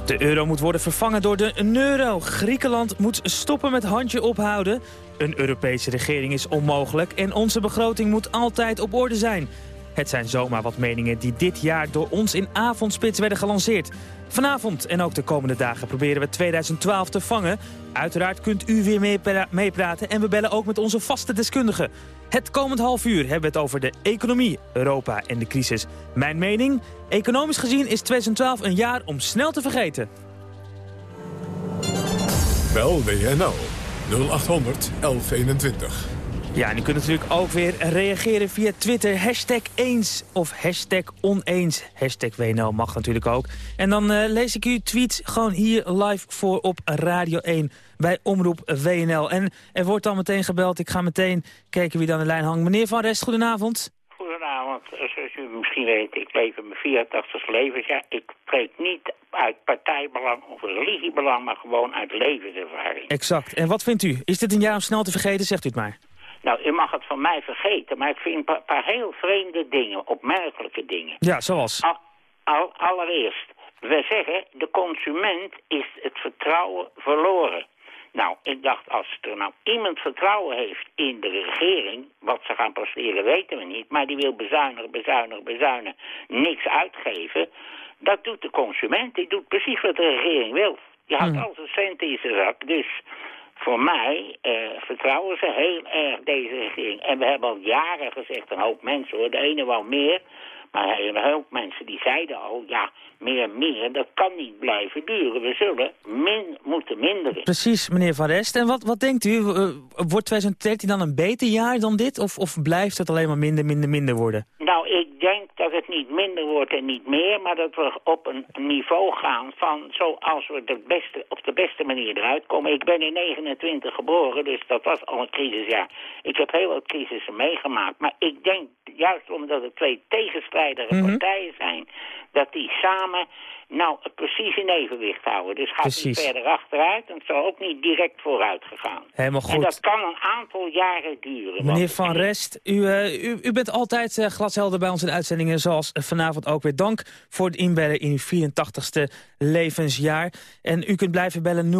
De euro moet worden vervangen door de euro. Griekenland moet stoppen met handje ophouden. Een Europese regering is onmogelijk en onze begroting moet altijd op orde zijn. Het zijn zomaar wat meningen die dit jaar door ons in avondspits werden gelanceerd. Vanavond en ook de komende dagen proberen we 2012 te vangen. Uiteraard kunt u weer meepraten en we bellen ook met onze vaste deskundigen. Het komend half uur hebben we het over de economie, Europa en de crisis. Mijn mening? Economisch gezien is 2012 een jaar om snel te vergeten. Bel WNL 0800 1121. Ja, en u kunt natuurlijk ook weer reageren via Twitter. Hashtag eens of hashtag oneens. Hashtag WNL mag natuurlijk ook. En dan uh, lees ik uw tweets gewoon hier live voor op Radio 1 bij Omroep WNL. En er wordt dan meteen gebeld. Ik ga meteen kijken wie dan de lijn hangt. Meneer Van Rest, goedenavond. Goedenavond. Zoals u misschien weet, ik leef in mijn 84ste levensjaar. Ik spreek niet uit partijbelang of religiebelang, maar gewoon uit levenservaring. Exact. En wat vindt u? Is dit een jaar om snel te vergeten? Zegt u het maar. Nou, u mag het van mij vergeten, maar ik vind een paar, paar heel vreemde dingen, opmerkelijke dingen. Ja, zoals? Al, al, allereerst, we zeggen, de consument is het vertrouwen verloren. Nou, ik dacht, als er nou iemand vertrouwen heeft in de regering... wat ze gaan presteren weten we niet... maar die wil bezuinigen, bezuinigen, bezuinigen... niks uitgeven... dat doet de consument. Die doet precies wat de regering wil. Je houdt Hmm. al zijn centen in zijn zak. Dus voor mij eh, vertrouwen ze heel erg deze regering. En we hebben al jaren gezegd, een hoop mensen hoor... de ene wel meer... Maar een hoop mensen die zeiden al, ja, meer, meer, dat kan niet blijven duren. We zullen min, moeten minderen. Precies, meneer Van Rest. En wat, wat denkt u? Eh, wordt 2013 dan een beter jaar dan dit? Of, of blijft het alleen maar minder, minder, minder worden? Nou, ik denk dat het niet minder wordt en niet meer, maar dat we op een niveau gaan van zoals we de beste, op de beste manier eruit komen. Ik ben in 29 geboren, dus dat was al een crisisjaar. Ik heb heel wat crisissen meegemaakt, maar ik denk juist omdat het twee tegenstrijdige Mhm. partijen zijn, dat die samen nou precies in evenwicht houden. Dus gaat niet Precies. verder achteruit en het zal ook niet direct vooruit gegaan. Helemaal En dat goed. kan een aantal jaren duren. Meneer Van Rest, u, eh, u, u bent altijd eh, glashelder bij ons de uitzendingen... zoals vanavond ook weer. Dank voor het inbellen in uw 84ste levensjaar. En u kunt blijven bellen 0800-1121.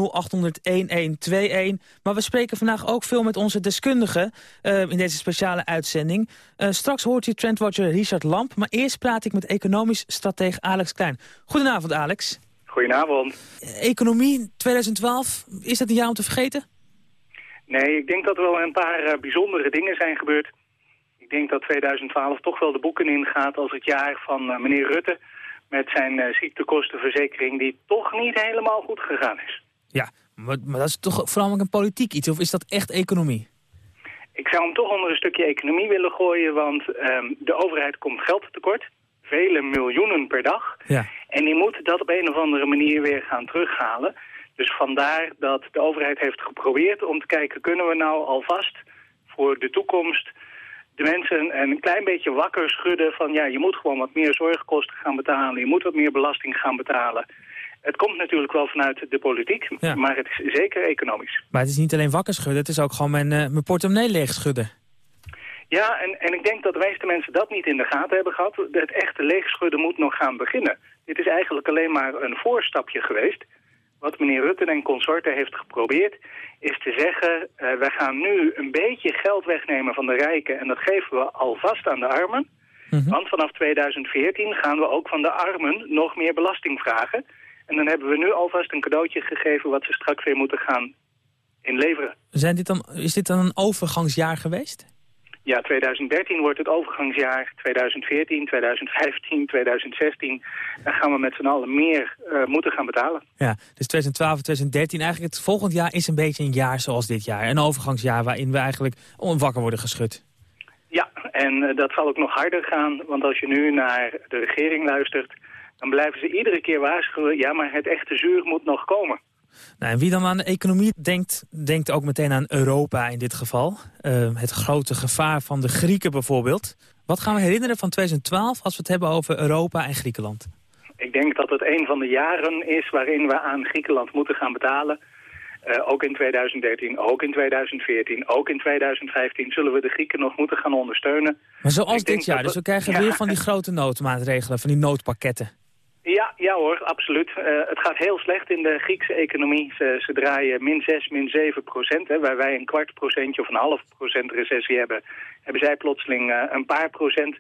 Maar we spreken vandaag ook veel met onze deskundigen... eh, in deze speciale uitzending. Eh, straks hoort u trendwatcher Richard Lamp... maar eerst praat ik met economisch stratege Alex Klein. Goedenavond, Alex. Goedenavond. Economie 2012, is dat een jaar om te vergeten? Nee, ik denk dat er wel een paar eh, bijzondere dingen zijn gebeurd. Ik denk dat 2012 toch wel de boeken ingaat als het jaar van eh, meneer Rutte... met zijn eh, ziektekostenverzekering die toch niet helemaal goed gegaan is. Ja, maar, maar dat is toch vooral ook een politiek iets, of is dat echt economie? Ik zou hem toch onder een stukje economie willen gooien, want ehm, de overheid komt geld tekort. Vele miljoenen per dag. Ja. En die moet dat op een of andere manier weer gaan terughalen. Dus vandaar dat de overheid heeft geprobeerd om te kijken... kunnen we nou alvast voor de toekomst de mensen een klein beetje wakker schudden... van ja, je moet gewoon wat meer zorgkosten gaan betalen. Je moet wat meer belasting gaan betalen. Het komt natuurlijk wel vanuit de politiek, Ja. maar het is zeker economisch. Maar het is niet alleen wakker schudden, het is ook gewoon mijn, eh, mijn portemonnee leeg schudden. Ja, en, en ik denk dat de meeste mensen dat niet in de gaten hebben gehad. Het echte leegschudden moet nog gaan beginnen. Dit is eigenlijk alleen maar een voorstapje geweest. Wat meneer Rutte en consorten heeft geprobeerd... is te zeggen, eh wij gaan nu een beetje geld wegnemen van de rijken... en dat geven we alvast aan de armen. Want vanaf 2014 gaan we ook van de armen nog meer belasting vragen. En dan hebben we nu alvast een cadeautje gegeven... wat ze straks weer moeten gaan inleveren. Zijn dit dan, is dit dan een overgangsjaar geweest? Ja, 2013 wordt het overgangsjaar. 2014, 2015, 2016. Dan gaan we met z'n allen meer eh, moeten gaan betalen. Ja, dus 2012, 2013, eigenlijk het volgend jaar is een beetje een jaar zoals dit jaar. Een overgangsjaar waarin we eigenlijk onwakker worden geschud. Ja, en eh, dat zal ook nog harder gaan. Want als je nu naar de regering luistert... dan blijven ze iedere keer waarschuwen... ja, maar het echte zuur moet nog komen. Nou, en wie dan aan de economie denkt, denkt ook meteen aan Europa in dit geval. Eh, het grote gevaar van de Grieken bijvoorbeeld. Wat gaan we herinneren van 2012 als we het hebben over Europa en Griekenland? Ik denk dat het een van de jaren is waarin we aan Griekenland moeten gaan betalen. Eh, ook in 2013, ook in 2014, ook in 2015 zullen we de Grieken nog moeten gaan ondersteunen. Maar zoals Ik dit jaar, dat dus we we- krijgen Ja. weer van die grote noodmaatregelen, van die noodpakketten. Ja, ja hoor, absoluut. Eh, het gaat heel slecht in de Griekse economie. Ze, ze draaien min 6, min 7 procent. Hè. Waar wij een kwart procentje of een half procent recessie hebben... hebben zij plotseling eh, een paar procent.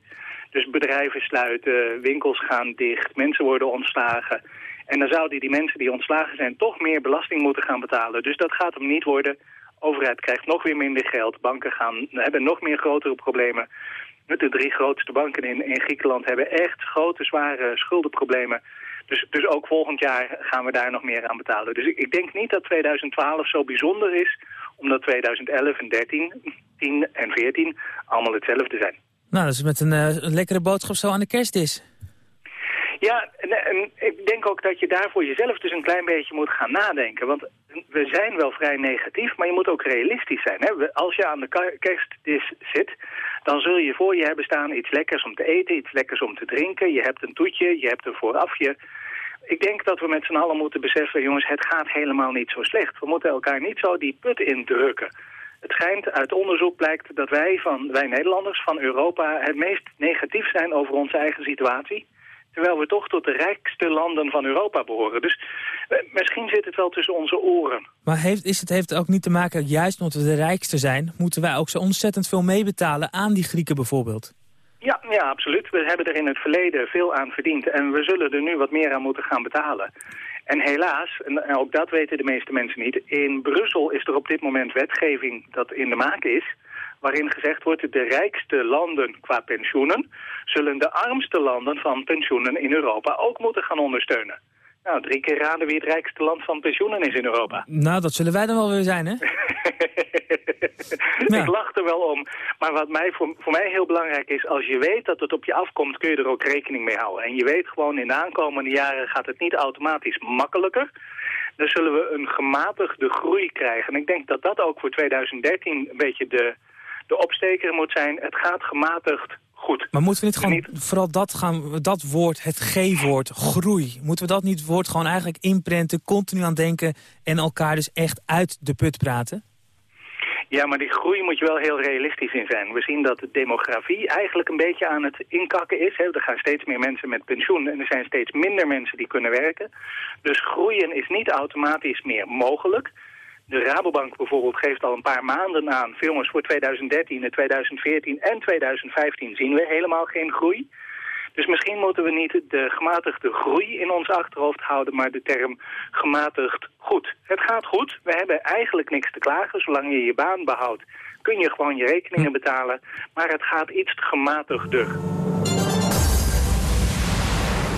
Dus bedrijven sluiten, winkels gaan dicht, mensen worden ontslagen. En dan zouden die mensen die ontslagen zijn toch meer belasting moeten gaan betalen. Dus dat gaat hem niet worden. overheid krijgt nog weer minder geld. Banken gaan, hebben nog meer grotere problemen. De drie grootste banken in, in Griekenland hebben echt grote, zware schuldenproblemen. Dus, dus ook volgend jaar gaan we daar nog meer aan betalen. Dus ik, ik denk niet dat 2012 zo bijzonder is, omdat 2011 en 13, 10 en 14 allemaal hetzelfde zijn. Nou, dat is met een, eh, een lekkere boodschap zo aan de kerstdis. Ja, en, en ik denk ook dat je daar voor jezelf dus een klein beetje moet gaan nadenken. Want we zijn wel vrij negatief, maar je moet ook realistisch zijn. Hè? Als je aan de kerstdis zit, dan zul je voor je hebben staan iets lekkers om te eten, iets lekkers om te drinken. Je hebt een toetje, je hebt een voorafje. Ik denk dat we met z'n allen moeten beseffen, jongens, het gaat helemaal niet zo slecht. We moeten elkaar niet zo die put indrukken. Het schijnt, uit onderzoek blijkt dat wij, van, wij Nederlanders van Europa het meest negatief zijn over onze eigen situatie. Terwijl we toch tot de rijkste landen van Europa behoren. Dus eh, misschien zit het wel tussen onze oren. Maar heeft, is het heeft ook niet te maken, juist omdat we de rijkste zijn... moeten wij ook zo ontzettend veel meebetalen aan die Grieken bijvoorbeeld? Ja, ja, absoluut. We hebben er in het verleden veel aan verdiend. En we zullen er nu wat meer aan moeten gaan betalen. En helaas, en ook dat weten de meeste mensen niet... in Brussel is er op dit moment wetgeving dat in de maak is... waarin gezegd wordt de rijkste landen qua pensioenen... zullen de armste landen van pensioenen in Europa ook moeten gaan ondersteunen. Nou, drie keer raden wie het rijkste land van pensioenen is in Europa. Nou, dat zullen wij dan wel weer zijn, hè? Ik lach er wel om. Maar wat mij, voor, voor mij heel belangrijk is, als je weet dat het op je afkomt, kun je er ook rekening mee houden. En je weet gewoon, in de aankomende jaren gaat het niet automatisch makkelijker. Dan zullen we een gematigde groei krijgen. En ik denk dat dat ook voor 2013 een beetje de, de opsteker moet zijn. Het gaat gematigd goed. Maar moeten we niet gewoon vooral dat, gaan, dat woord, het G-woord, groei... moeten we dat niet woord gewoon eigenlijk inprenten, continu aan denken... en elkaar dus echt uit de put praten? Ja, maar die groei moet je wel heel realistisch in zijn. We zien dat de demografie eigenlijk een beetje aan het inkakken is. Hè. Er gaan steeds meer mensen met pensioen en er zijn steeds minder mensen die kunnen werken. Dus groeien is niet automatisch meer mogelijk. De Rabobank bijvoorbeeld geeft al een paar maanden aan... films voor 2013, 2014 en 2015 zien we helemaal geen groei. Dus misschien moeten we niet de gematigde groei in ons achterhoofd houden... maar de term gematigd goed. Het gaat goed. We hebben eigenlijk niks te klagen. Zolang je je baan behoudt kun je gewoon je rekeningen betalen. Maar het gaat iets gematigder.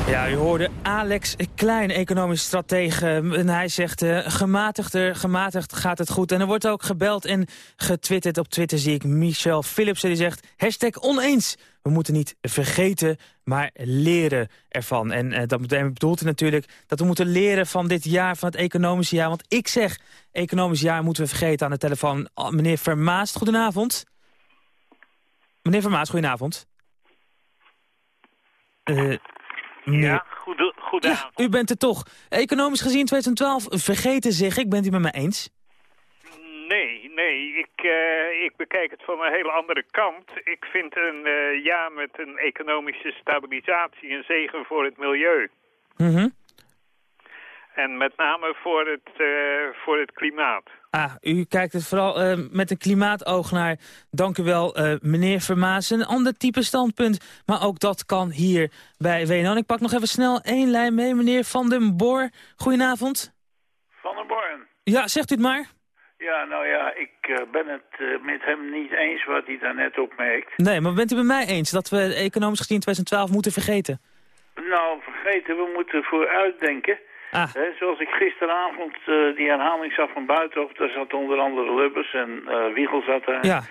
Ja, u hoorde Alex Klein, economisch stratege. En hij zegt, uh, gematigder, gematigd gaat het goed. En er wordt ook gebeld en getwitterd. Op Twitter zie ik Michel Philipsen, die zegt... hashtag oneens. We moeten niet vergeten, maar leren ervan. En uh, dat bedoelt hij natuurlijk dat we moeten leren van dit jaar, van het economische jaar. Want ik zeg, economisch jaar moeten we vergeten aan de telefoon. Oh, meneer Vermaast, goedenavond. Meneer Vermaast, goedenavond. Uh, ja, goedenavond. Ja, u bent er toch. Economisch gezien 2012 vergeten zeg ik. Bent u met me eens? Nee, nee. Ik, uh, ik bekijk het van een hele andere kant. Ik vind een uh, jaar met een economische stabilisatie een zegen voor het milieu. Mm En met name voor het, uh, voor het klimaat. Ah, u kijkt het vooral uh, met een klimaatoog naar. Dank u wel, uh, meneer Vermaas. Een ander type standpunt, maar ook dat kan hier bij WNO. Ik pak nog even snel één lijn mee, meneer Van den Boor. Goedenavond. Van den Boor. Ja, zegt u het maar. Ja, nou ja, ik uh, ben het met hem niet eens wat hij daarnet opmerkt. Nee, maar bent u met mij eens dat we economisch gezien 2012 moeten vergeten? Nou, vergeten, we moeten vooruitdenken. Ah. He, zoals ik gisteravond uh, die herhaling zag van Buitenhof, daar zat onder andere Lubbers en uh, Wiegel zat daar. Ja.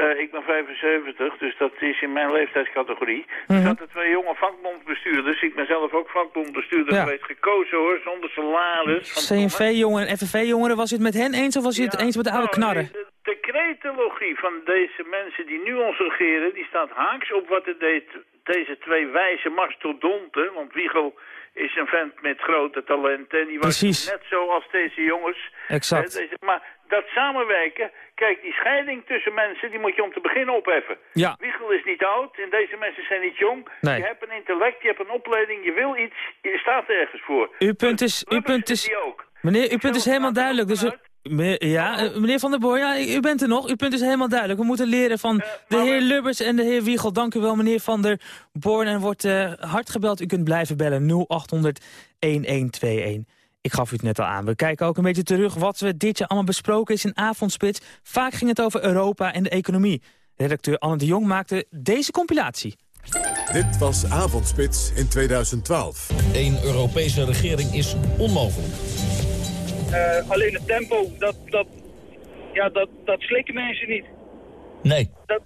Uh, ik ben 75, dus dat is in mijn leeftijdscategorie. Mm Mhm. Er zaten twee jonge vakbondbestuurders. Ik ben zelf ook vakbondbestuurder Ja. geweest. Gekozen hoor, zonder salaris. CNV-jongeren en FNV-jongeren, was u het met hen eens of was u het eens met de oude nou, knarren? De, de cretologie van deze mensen die nu ons regeren, die staat haaks op wat er deed, deze twee wijze mastodonten. Want Wiegel is een vent met grote talenten. En die was Precies. net zoals deze jongens. Exact. Eh, deze- maar dat samenwerken, kijk, die scheiding tussen mensen, die moet je om te beginnen opheffen. Ja. Wiegel is niet oud en deze mensen zijn niet jong. Nee. Je hebt een intellect, je hebt een opleiding, je wil iets, je staat ergens voor. Uw punt is, uw punt is, meneer, uw punt is helemaal duidelijk. Dus, ja, eh, meneer Van der Boer, ja, u bent er nog. Uw punt is helemaal duidelijk. We moeten leren van de heer Lubbers en de heer Wiegel. Dank u wel, meneer Van der Boorn. En wordt eh, hard gebeld. U kunt blijven bellen 0800 1121. Ik gaf u het net al aan. We kijken ook een beetje terug wat we dit jaar allemaal besproken is in Avondspits. Vaak ging het over Europa en de economie. Redacteur Anne de Jong maakte deze compilatie. Dit was Avondspits in 2012. Een Europese regering is onmogelijk. Eh, alleen het tempo, dat, dat, ja, dat, dat slikken mensen niet. Nee. Dat,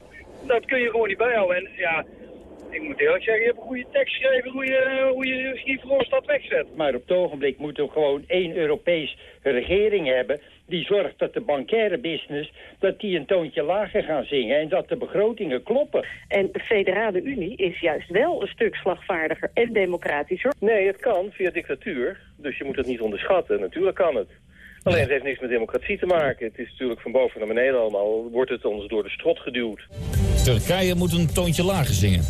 dat kun je gewoon niet bijhouden. En ja, ik moet eerlijk zeggen, je hebt een goede tekst geschreven hoe je, hoe je Schieverhofstad wegzet. Maar op het ogenblik moeten we gewoon één Europees regering hebben... die zorgt dat de bankaire business dat die een toontje lager gaan zingen... en dat de begrotingen kloppen. En de federale unie is juist wel een stuk slagvaardiger en democratischer. Nee, het kan via dictatuur. Dus je moet het niet onderschatten. Natuurlijk kan het. Alleen het heeft niks met democratie te maken. Het is natuurlijk van boven naar beneden allemaal. Wordt het ons door de strot geduwd. Turkije moet een toontje lager zingen.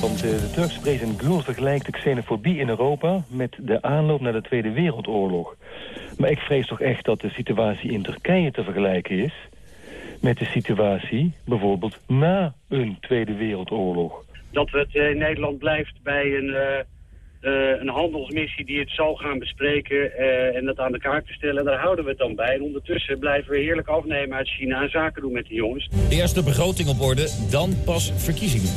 Want eh, de Turkse president Gül vergelijkt de xenofobie in Europa... met de aanloop naar de Tweede Wereldoorlog. Maar ik vrees toch echt dat de situatie in Turkije te vergelijken is... met de situatie bijvoorbeeld na een Tweede Wereldoorlog. Dat het in Nederland blijft bij een, uh, uh, een handelsmissie die het zal gaan bespreken uh, en dat aan de kaart te stellen. En daar houden we het dan bij. En ondertussen blijven we heerlijk afnemen uit China en zaken doen met die jongens. Eerst de begroting op orde, dan pas verkiezingen.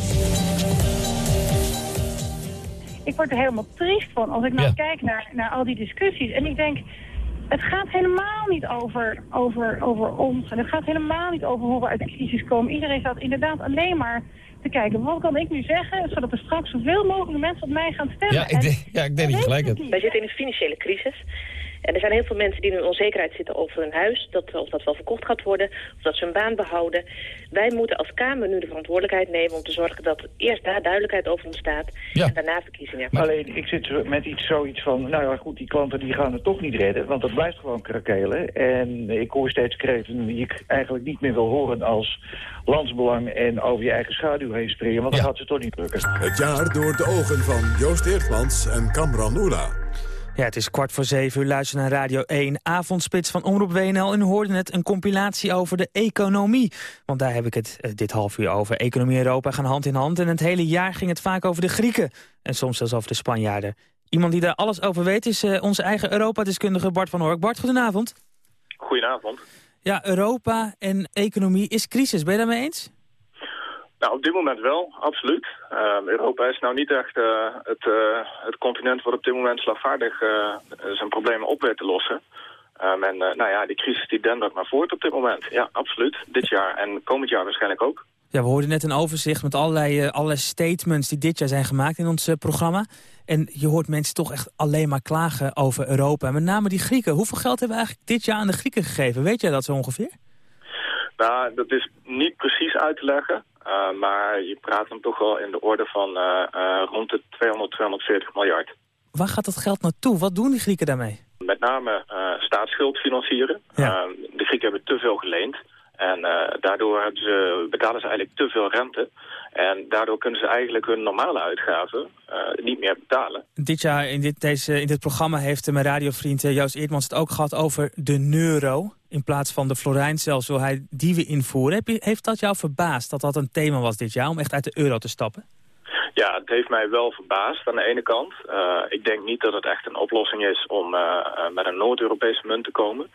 Ik word er helemaal triest van als ik nou Ja. kijk naar, naar al die discussies. En ik denk, het gaat helemaal niet over, over, over ons. En het gaat helemaal niet over hoe we uit de crisis komen. Iedereen staat inderdaad alleen maar te kijken. Wat kan ik nu zeggen, zodat er straks zoveel mogelijk mensen op mij gaan stemmen. Ja, ik En- denk, ja, ik denk dat je gelijk hebt. Wij zitten in een financiële crisis. En er zijn heel veel mensen die in onzekerheid zitten over hun huis. Dat, of dat wel verkocht gaat worden. Of dat ze hun baan behouden. Wij moeten als Kamer nu de verantwoordelijkheid nemen om te zorgen dat eerst daar duidelijkheid over ontstaat. En daarna verkiezingen. Alleen, ik zit met iets, zoiets van, nou ja goed, die klanten die gaan het toch niet redden, want dat blijft gewoon krakelen. En ik hoor steeds kreten die ik eigenlijk niet meer wil horen als landsbelang en over je eigen schaduw heen springen, want dan gaat ze toch niet lukken. Het jaar door de ogen van Joost Eertmans en Kamran Oela. Ja, het is kwart voor zeven. U luistert naar Radio 1, avondspits van Omroep WNL. En u hoorde net een compilatie over de economie. Want daar heb ik het eh, dit half uur over. Economie en Europa gaan hand in hand. En het hele jaar ging het vaak over de Grieken. En soms zelfs over de Spanjaarden. Iemand die daar alles over weet is eh, onze eigen Europa-deskundige Bart van Hork. Bart, goedenavond. Goedenavond. Ja, Europa en economie is crisis. Ben je daarmee eens? Nou, op dit moment wel, absoluut. Ehm, Europa is nou niet echt eh, het, eh, het continent wat op dit moment slagvaardig eh, zijn problemen op weet te lossen. Ehm, en nou ja, die crisis die dendert maar voort op dit moment. Ja, absoluut. Dit jaar en komend jaar waarschijnlijk ook. Ja, we hoorden net een overzicht met allerlei, allerlei statements die dit jaar zijn gemaakt in ons programma. En je hoort mensen toch echt alleen maar klagen over Europa. Met name die Grieken. Hoeveel geld hebben we eigenlijk dit jaar aan de Grieken gegeven? Weet jij dat zo ongeveer? Nou, dat is niet precies uit te leggen. eh, maar je praat dan toch wel in de orde van eh, eh, rond de 200, 240 miljard. Waar gaat dat geld naartoe? Wat doen die Grieken daarmee? Met name staatsschuld financieren. De Grieken hebben te veel geleend. En daardoor ze, betalen ze eigenlijk te veel rente. En daardoor kunnen ze eigenlijk hun normale uitgaven eh, niet meer betalen. Dit jaar in dit, deze, in dit programma heeft mijn radiovriend eh, Joost Eertmans het ook gehad over de euro. In plaats van de florijn zelfs wil hij die weer invoeren. Heeft dat jou verbaasd dat dat een thema was dit jaar om echt uit de euro te stappen? Ja, het heeft mij wel verbaasd aan de ene kant. Eh, ik denk niet dat het echt een oplossing is om eh, eh, met een Noord-Europese munt te komen.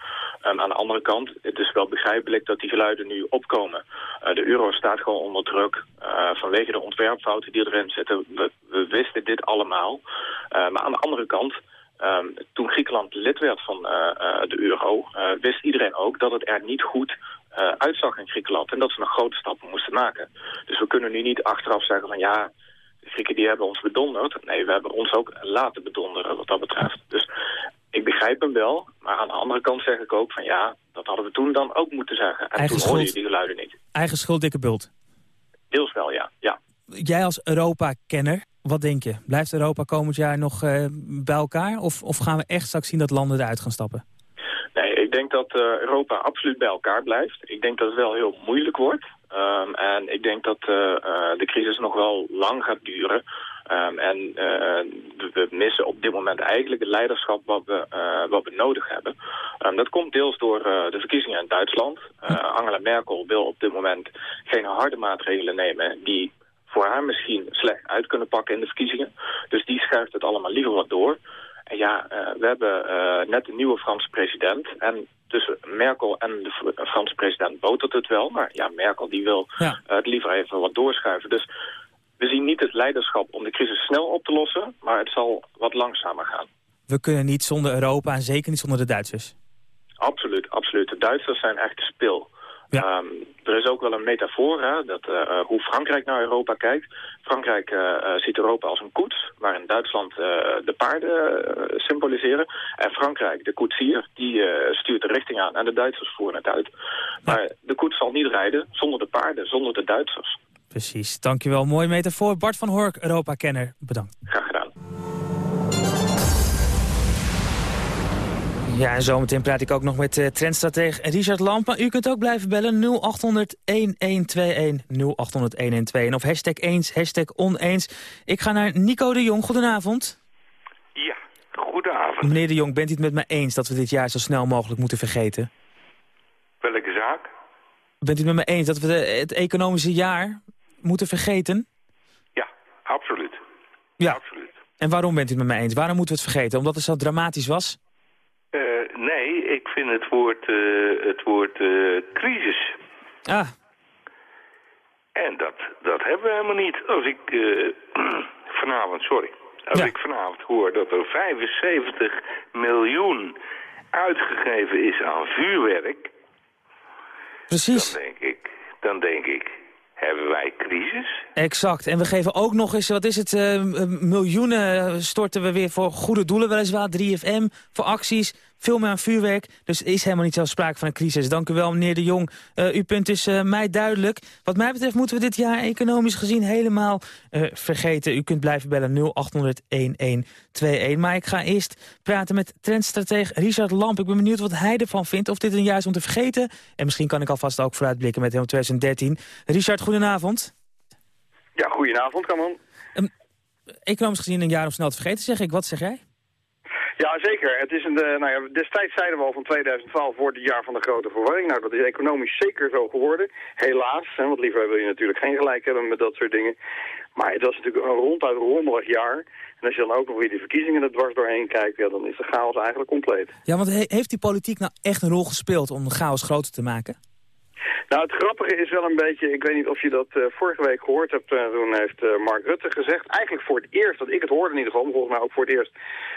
Um, aan de andere kant, het is wel begrijpelijk dat die geluiden nu opkomen. De euro staat gewoon onder druk vanwege de ontwerpfouten die erin zitten. We, we wisten dit allemaal. Maar aan de andere kant, ehm, toen Griekenland lid werd van de euro, wist iedereen ook dat het er niet goed uitzag in Griekenland. En dat ze nog grote stappen moesten maken. Dus we kunnen nu niet achteraf zeggen van ja, Grieken die hebben ons bedonderd. Nee, we hebben ons ook laten bedonderen wat dat betreft. Dus ik begrijp hem wel, maar aan de andere kant zeg ik ook van ja, dat hadden we toen dan ook moeten zeggen. En Eigen toen hoorde je die geluiden niet. Eigen schuld, dikke bult. Deels wel, ja. ja. Jij als Europa-kenner, wat denk je? Blijft Europa komend jaar nog eh, bij elkaar? Of, of gaan we echt straks zien dat landen eruit gaan stappen? Nee, ik denk dat eh, Europa absoluut bij elkaar blijft. Ik denk dat het wel heel moeilijk wordt. Ehm, en ik denk dat eh, eh, de crisis nog wel lang gaat duren. Ehm, en eh, we, missen op dit moment eigenlijk het leiderschap wat we, wat we nodig hebben. Ehm, dat komt deels door de verkiezingen in Duitsland. Angela Merkel wil op dit moment geen harde maatregelen nemen die voor haar misschien slecht uit kunnen pakken in de verkiezingen. Dus die schuift het allemaal liever wat door. En ja, we hebben net een nieuwe Franse president. En tussen Merkel en de Fr- Franse president botert het wel. Maar ja, Merkel die wil Ja. eh, het liever even wat doorschuiven. Dus we zien niet het leiderschap om de crisis snel op te lossen. Maar het zal wat langzamer gaan. We kunnen niet zonder Europa en zeker niet zonder de Duitsers. Absoluut, absoluut. De Duitsers zijn echt de spil. Ehm, er is ook wel een metafoor, hè, dat, eh, eh, hoe Frankrijk naar Europa kijkt. Frankrijk eh, ziet Europa als een koets, waarin Duitsland de paarden symboliseren. En Frankrijk, de koetsier, die stuurt de richting aan en de Duitsers voeren het uit. Maar de koets zal niet rijden zonder de paarden, zonder de Duitsers. Precies, dankjewel. Mooi metafoor. Bart van Hork, Europa-kenner. Bedankt. Graag Ja, en zometeen praat ik ook nog met uh, trendstratege Richard Lampen. U kunt ook blijven bellen 0800-1121, 0800-1121 of hashtag eens, hashtag oneens. Ik ga naar Nico de Jong. Goedenavond. Ja, goedenavond. Meneer de Jong, bent u het met me eens dat we dit jaar zo snel mogelijk moeten vergeten? Welke zaak? Bent u het met me eens dat we de, het economische jaar moeten vergeten? Ja, absoluut. Ja. Absoluut. En waarom bent u het met me eens? Waarom moeten we het vergeten? Omdat het zo dramatisch was? Uh, nee, ik vind het woord, uh, het woord uh, crisis. Ah. En dat, dat hebben we helemaal niet. Als ik vanavond, sorry. Als ja. ik vanavond hoor dat er 75 miljoen uitgegeven is aan vuurwerk... Precies. Dan denk ik, dan denk ik, hebben wij crisis? Exact. En we geven ook nog eens, wat is het, uh, miljoenen storten we weer voor goede doelen weliswaar. 3FM, voor acties, veel meer aan vuurwerk. Dus er is helemaal niet zo sprake van een crisis. Dank u wel, meneer de Jong. Uh, uw punt is uh, mij duidelijk. Wat mij betreft moeten we dit jaar economisch gezien helemaal vergeten. U kunt blijven bellen 0800-1121. Maar ik ga eerst praten met trendstratege Richard Lamp. Ik ben benieuwd wat hij ervan vindt, of dit een jaar is om te vergeten. En misschien kan ik alvast ook vooruitblikken met 2013. Richard, goedenavond. Ja, goedenavond, Kamon. Um, economisch gezien een jaar om snel te vergeten, zeg ik. Wat zeg jij? Ja, zeker. Het is een, uh, nou ja, destijds zeiden we al van 2012 wordt het jaar van de grote verwarring. Nou, dat is economisch zeker zo geworden. Helaas, hè, want liever wil je natuurlijk geen gelijk hebben met dat soort dingen. Maar het was natuurlijk een ronduit rommelig jaar. En als je dan ook nog weer die verkiezingen er dwars doorheen kijkt, ja, dan is de chaos eigenlijk compleet. Ja, want he heeft die politiek nou echt een rol gespeeld om de chaos groter te maken? Nou, het grappige is wel een beetje, ik weet niet of je dat uh, vorige week gehoord hebt, uh, toen heeft uh, Mark Rutte gezegd, eigenlijk voor het eerst, dat ik het hoorde in ieder geval, volgens mij ook voor het eerst,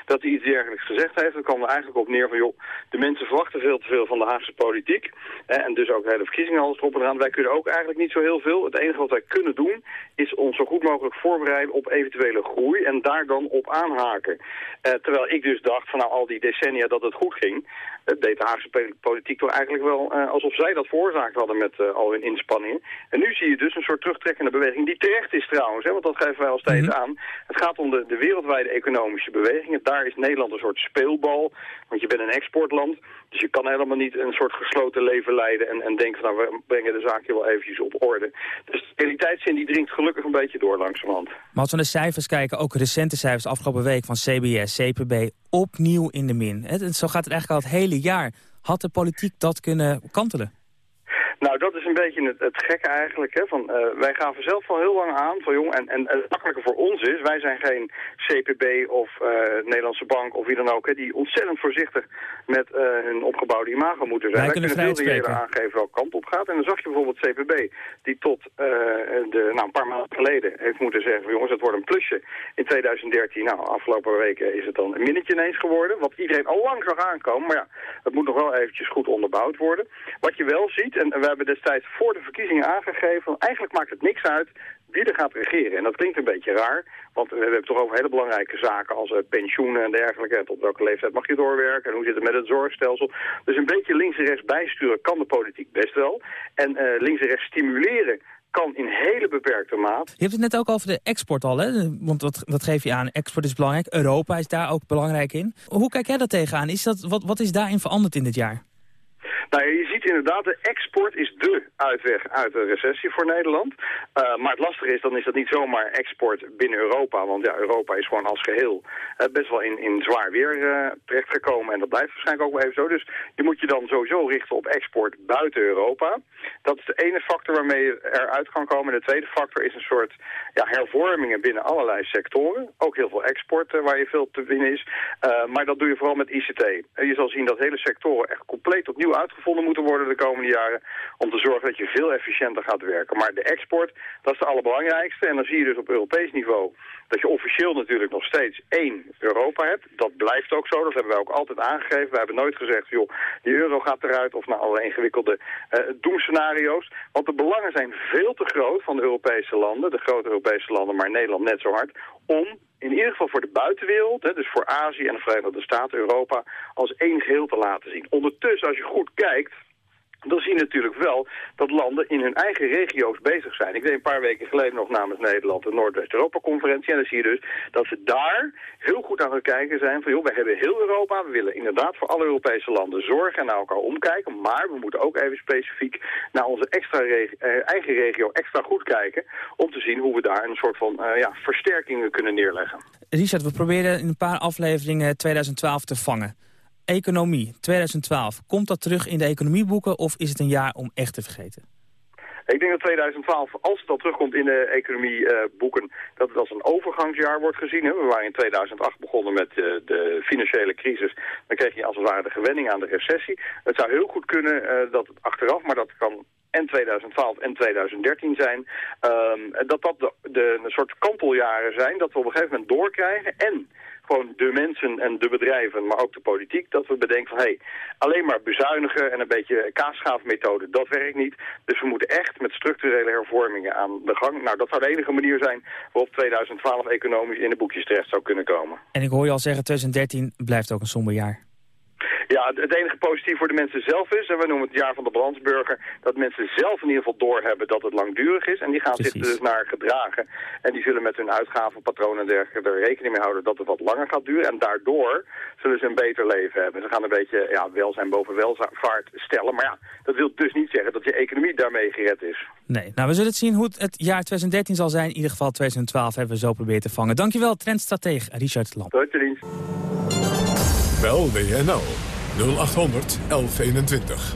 dat hij iets dergelijks gezegd heeft. Dan kwam er eigenlijk op neer van, joh, de mensen verwachten veel te veel van de Haagse politiek. en dus ook de hele verkiezingen alles erop en eraan. Wij kunnen ook eigenlijk niet zo heel veel. Het enige wat wij kunnen doen, is ons zo goed mogelijk voorbereiden op eventuele groei en daar dan op aanhaken. terwijl ik dus dacht van, nou, al die decennia dat het goed ging, deed de Haagse politiek toch eigenlijk wel alsof zij dat veroorzaakt hadden met uh, al hun inspanningen. En nu zie je dus een soort terugtrekkende beweging die terecht is trouwens, hè, want dat geven wij al steeds mm -hmm. aan. Het gaat om de, de wereldwijde economische bewegingen. Daar is Nederland een soort speelbal, want je bent een exportland. Dus je kan helemaal niet een soort gesloten leven leiden en, en denken van nou, we brengen de zaak hier wel eventjes op orde. Dus de realiteitszin die dringt gelukkig een beetje door langzamerhand. Maar als we naar de cijfers kijken, ook recente cijfers afgelopen week van CBS, CPB, opnieuw in de min. En zo gaat het eigenlijk al het hele jaar. Had de politiek dat kunnen kantelen? Nou, dat is een beetje het, het gekke eigenlijk. Hè, van, uh, wij gaven zelf al heel lang aan van jong. En, en het makkelijke voor ons is, wij zijn geen CPB of uh, Nederlandse bank of wie dan ook. Hè, die ontzettend voorzichtig met uh, hun opgebouwde imago moeten zijn. Wij, wij kunnen veel eerder aangeven welke kant op gaat. En dan zag je bijvoorbeeld CPB, die tot de, nou, een paar maanden geleden heeft moeten zeggen... Jongens, het wordt een plusje in 2013. Nou, afgelopen weken is het dan een minnetje ineens geworden. Wat iedereen al lang zag aankomen. Maar ja, het moet nog wel eventjes goed onderbouwd worden. Wat je wel ziet, en we hebben destijds voor de verkiezingen aangegeven... eigenlijk maakt het niks uit wie er gaat regeren. En dat klinkt een beetje raar, want we hebben toch over hele belangrijke zaken... als uh, pensioenen en dergelijke. Tot welke leeftijd mag je doorwerken en hoe zit het met het zorgstelsel. Dus een beetje links en rechts bijsturen kan de politiek best wel. En uh, links en rechts stimuleren kan in hele beperkte maat. Je hebt het net ook over de export al, hè? Want dat, dat geef je aan. Export is belangrijk. Europa is daar ook belangrijk in. Hoe kijk jij dat tegenaan? Is dat, wat, wat is daarin veranderd in dit jaar? Nou, je ziet inderdaad, de export is dé uitweg uit de recessie voor Nederland. Uh, maar het lastige is, dan is dat niet zomaar export binnen Europa. Want ja, Europa is gewoon als geheel uh, best wel in, in zwaar weer uh, terechtgekomen. En dat blijft waarschijnlijk ook wel even zo. Dus je moet je dan sowieso richten op export buiten Europa. Dat is de ene factor waarmee je eruit kan komen. De tweede factor is een soort ja, hervormingen binnen allerlei sectoren. Ook heel veel export waar je veel te winnen is. maar dat doe je vooral met ICT. je zal zien dat hele sectoren echt compleet opnieuw uitgevonden moeten worden de komende jaren. Om te zorgen dat je veel efficiënter gaat werken. Maar de export, dat is de allerbelangrijkste. En dan zie je dus op Europees niveau dat je officieel natuurlijk nog steeds één Europa hebt. Dat blijft ook zo, dat hebben wij ook altijd aangegeven. We hebben nooit gezegd, joh, die euro gaat eruit of naar alle ingewikkelde uh, doemscenario's. Want de belangen zijn veel te groot van de Europese landen, de grote Europese landen, maar Nederland net zo hard, om in ieder geval voor de buitenwereld, hè, dus voor Azië en de Verenigde Staten, Europa, als één geheel te laten zien. Ondertussen, als je goed kijkt, dan zie je natuurlijk wel dat landen in hun eigen regio's bezig zijn. Ik deed een paar weken geleden nog namens Nederland de Noordwest-Europa-conferentie. En dan zie je dus dat ze daar heel goed aan het kijken zijn van... joh, we hebben heel Europa, we willen inderdaad voor alle Europese landen zorgen en naar elkaar omkijken. Maar we moeten ook even specifiek naar onze extra eh, eigen regio extra goed kijken... om te zien hoe we daar een soort van uh, ja, versterkingen kunnen neerleggen. Richard, we proberen in een paar afleveringen 2012 te vangen. Economie, 2012. Komt dat terug in de economieboeken of is het een jaar om echt te vergeten? Ik denk dat 2012, als het al terugkomt in de economieboeken, uh, dat het als een overgangsjaar wordt gezien. Hè. We waren in 2008 begonnen met uh, de financiële crisis. Dan kreeg je als het ware de gewenning aan de recessie. Het zou heel goed kunnen uh, dat het achteraf, maar dat kan en 2012 en 2013 zijn, ehm, dat dat de, de, een soort kanteljaren zijn, dat we op een gegeven moment doorkrijgen en gewoon de mensen en de bedrijven, maar ook de politiek, dat we bedenken van hé, hey, alleen maar bezuinigen en een beetje kaasschaafmethode, dat werkt niet. Dus we moeten echt met structurele hervormingen aan de gang. Nou, dat zou de enige manier zijn waarop 2012 economisch in de boekjes terecht zou kunnen komen. En ik hoor je al zeggen, 2013 blijft ook een somber jaar. Ja, het enige positief voor de mensen zelf is, en we noemen het jaar van de balansburger, dat mensen zelf in ieder geval doorhebben dat het langdurig is. En die gaan zich dus naar gedragen. En die zullen met hun uitgavenpatronen en dergelijke er rekening mee houden dat het wat langer gaat duren. En daardoor zullen ze een beter leven hebben. Ze gaan een beetje ja, welzijn boven welvaart stellen. Maar ja, dat wil dus niet zeggen dat je economie daarmee gered is. Nee, nou we zullen het zien hoe het jaar 2013 zal zijn. In ieder geval 2012 hebben we zo proberen te vangen. Dankjewel, trendstratege Richard Lamp. Tot je dienst. Wel WNL 0800 1121.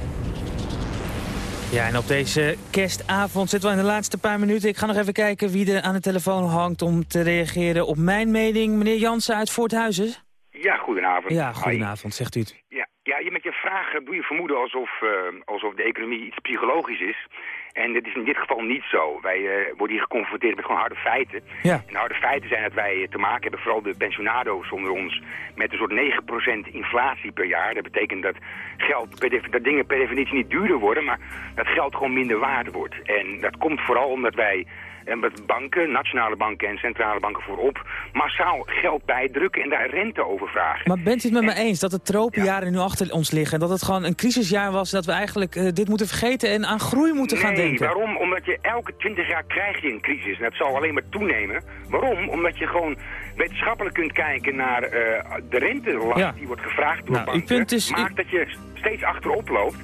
Ja, en op deze kerstavond zitten we in de laatste paar minuten. Ik ga nog even kijken wie er aan de telefoon hangt om te reageren op mijn mening. Meneer Jansen uit Voorthuizen. Ja, goedenavond. Ja, goedenavond, zegt u het. Ja, ja je met je vragen doe je vermoeden alsof, uh, alsof de economie iets psychologisch is. En dat is in dit geval niet zo. Wij uh, worden hier geconfronteerd met gewoon harde feiten. Ja. En harde feiten zijn dat wij te maken hebben, vooral de pensionado's onder ons, met een soort 9% inflatie per jaar. Dat betekent dat, geld per dat dingen per definitie niet duurder worden, maar dat geld gewoon minder waard wordt. En dat komt vooral omdat wij en met banken, nationale banken en centrale banken voorop, massaal geld bijdrukken en daar rente over vragen. Maar bent u het met me eens dat de tropenjaren nu achter ons liggen? En dat het gewoon een crisisjaar was, dat we eigenlijk uh, dit moeten vergeten en aan groei moeten gaan nee, denken? waarom? Omdat je elke twintig jaar krijg je een crisis. En dat zal alleen maar toenemen. Waarom? Omdat je gewoon wetenschappelijk kunt kijken naar uh, de rentelast Ja. die wordt gevraagd door Nou, banken. punt is- maakt dat je steeds achterop loopt.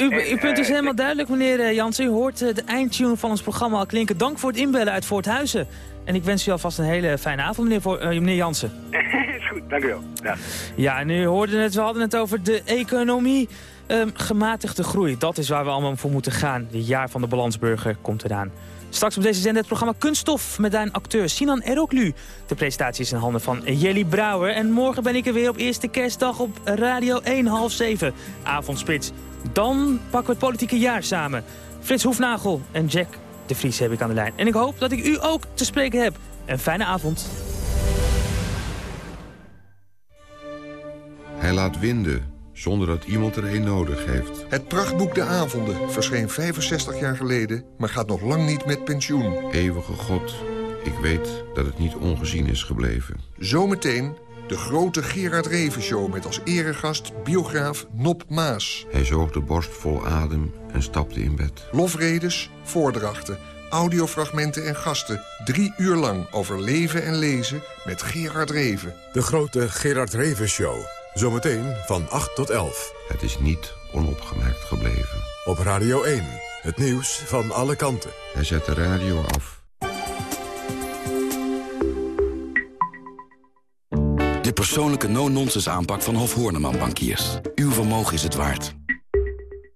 U, En, uw punt is eh, helemaal duidelijk, meneer eh, Jansen. U hoort eh, de eindtune van ons programma al klinken. Dank voor het inbellen uit Voorthuizen. En ik wens u alvast een hele fijne avond, meneer, Voor- meneer Jansen. is goed, dank u wel. Ja. Ja, en u hoorde het, we hadden het over de economie. Ehm, gematigde groei, dat is waar we allemaal voor moeten gaan. Het jaar van de balansburger komt eraan. Straks op deze zender het programma Kunststof met een acteur Sinan Eroklu. De presentatie is in handen van Jelly Brouwer. En morgen ben ik er weer op eerste kerstdag op Radio 1 half 7. Avondspits. Dan pakken we het politieke jaar samen. Frits Hoefnagel en Jack de Vries heb ik aan de lijn. En ik hoop dat ik u ook te spreken heb. Een fijne avond. Hij laat winden, zonder dat iemand er een nodig heeft. Het prachtboek De Avonden verscheen 65 jaar geleden... maar gaat nog lang niet met pensioen. Eeuwige God, ik weet dat het niet ongezien is gebleven. Zometeen de grote Gerard Reven Show... met als eregast biograaf Nop Maas. Hij zoog de borst vol adem en stapte in bed. Lofredes, voordrachten, audiofragmenten en gasten. Drie uur lang over leven en lezen met Gerard Reven. De grote Gerard Reven Show. Zometeen van 8 tot 11. Het is niet onopgemerkt gebleven. Op Radio 1. Het nieuws van alle kanten. Hij zet de radio af. Persoonlijke no-nonsense aanpak van Hof Horneman Bankiers. Uw vermogen is het waard.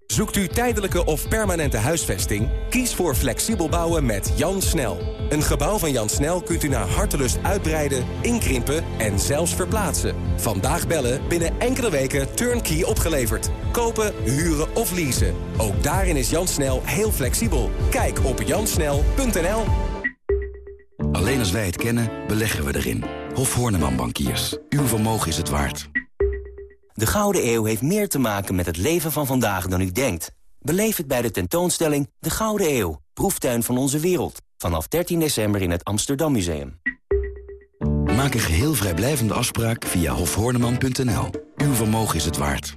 Zoekt u tijdelijke of permanente huisvesting? Kies voor flexibel bouwen met Jan Snel. Een gebouw van Jan Snel kunt u naar hartelust uitbreiden, inkrimpen en zelfs verplaatsen. Vandaag bellen, binnen enkele weken turnkey opgeleverd. Kopen, huren of leasen. Ook daarin is Jan Snel heel flexibel. Kijk op jansnel.nl Alleen als wij het kennen, beleggen we erin. Hof Horneman Bankiers. Uw vermogen is het waard. De Gouden Eeuw heeft meer te maken met het leven van vandaag dan u denkt. Beleef het bij de tentoonstelling De Gouden Eeuw, proeftuin van onze wereld. Vanaf 13 december in het Amsterdam Museum. Maak een geheel vrijblijvende afspraak via hofhorneman.nl. Uw vermogen is het waard.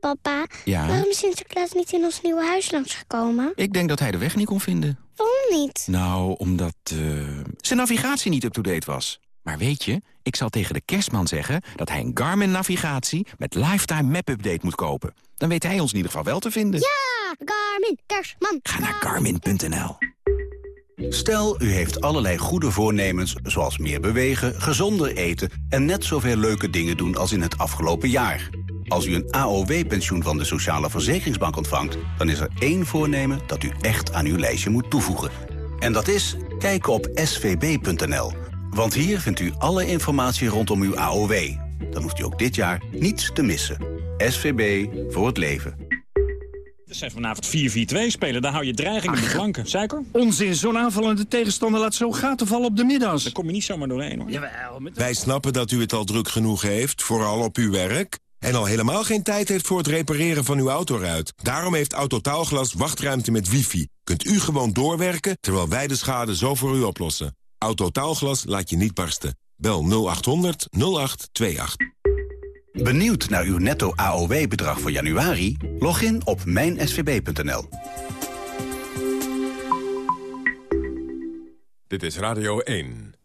Papa, Ja? waarom is Sinterklaas niet in ons nieuwe huis langsgekomen? Ik denk dat hij de weg niet kon vinden. Waarom niet? Nou, omdat eh, zijn navigatie niet up-to-date was. Maar weet je, ik zal tegen de kerstman zeggen... dat hij een Garmin-navigatie met Lifetime Map-update moet kopen. Dan weet hij ons in ieder geval wel te vinden. Ja, Garmin, kerstman. Ga naar garmin.nl. Stel, u heeft allerlei goede voornemens, zoals meer bewegen, gezonder eten... en net zoveel leuke dingen doen als in het afgelopen jaar. Als u een AOW-pensioen van de Sociale Verzekeringsbank ontvangt... dan is er één voornemen dat u echt aan uw lijstje moet toevoegen. En dat is kijken op svb.nl. Want hier vindt u alle informatie rondom uw AOW. Dan hoeft u ook dit jaar niets te missen. SVB voor het leven. Ze zijn vanavond 4-4-2 spelen, daar hou je dreiging in de flanken. Suiker? Onzin, zo'n aanvallende tegenstander laat zo gaten vallen op de middags. Daar kom je niet zomaar doorheen hoor. Jawel, met... Wij snappen dat u het al druk genoeg heeft, vooral op uw werk... en al helemaal geen tijd heeft voor het repareren van uw autoruit. Daarom heeft Autotaalglas wachtruimte met wifi. Kunt u gewoon doorwerken, terwijl wij de schade zo voor u oplossen. Autotaalglas laat je niet barsten. Bel 0800 0828. Benieuwd naar uw netto AOW-bedrag voor januari? Log in op mijnsvb.nl. Dit is Radio 1.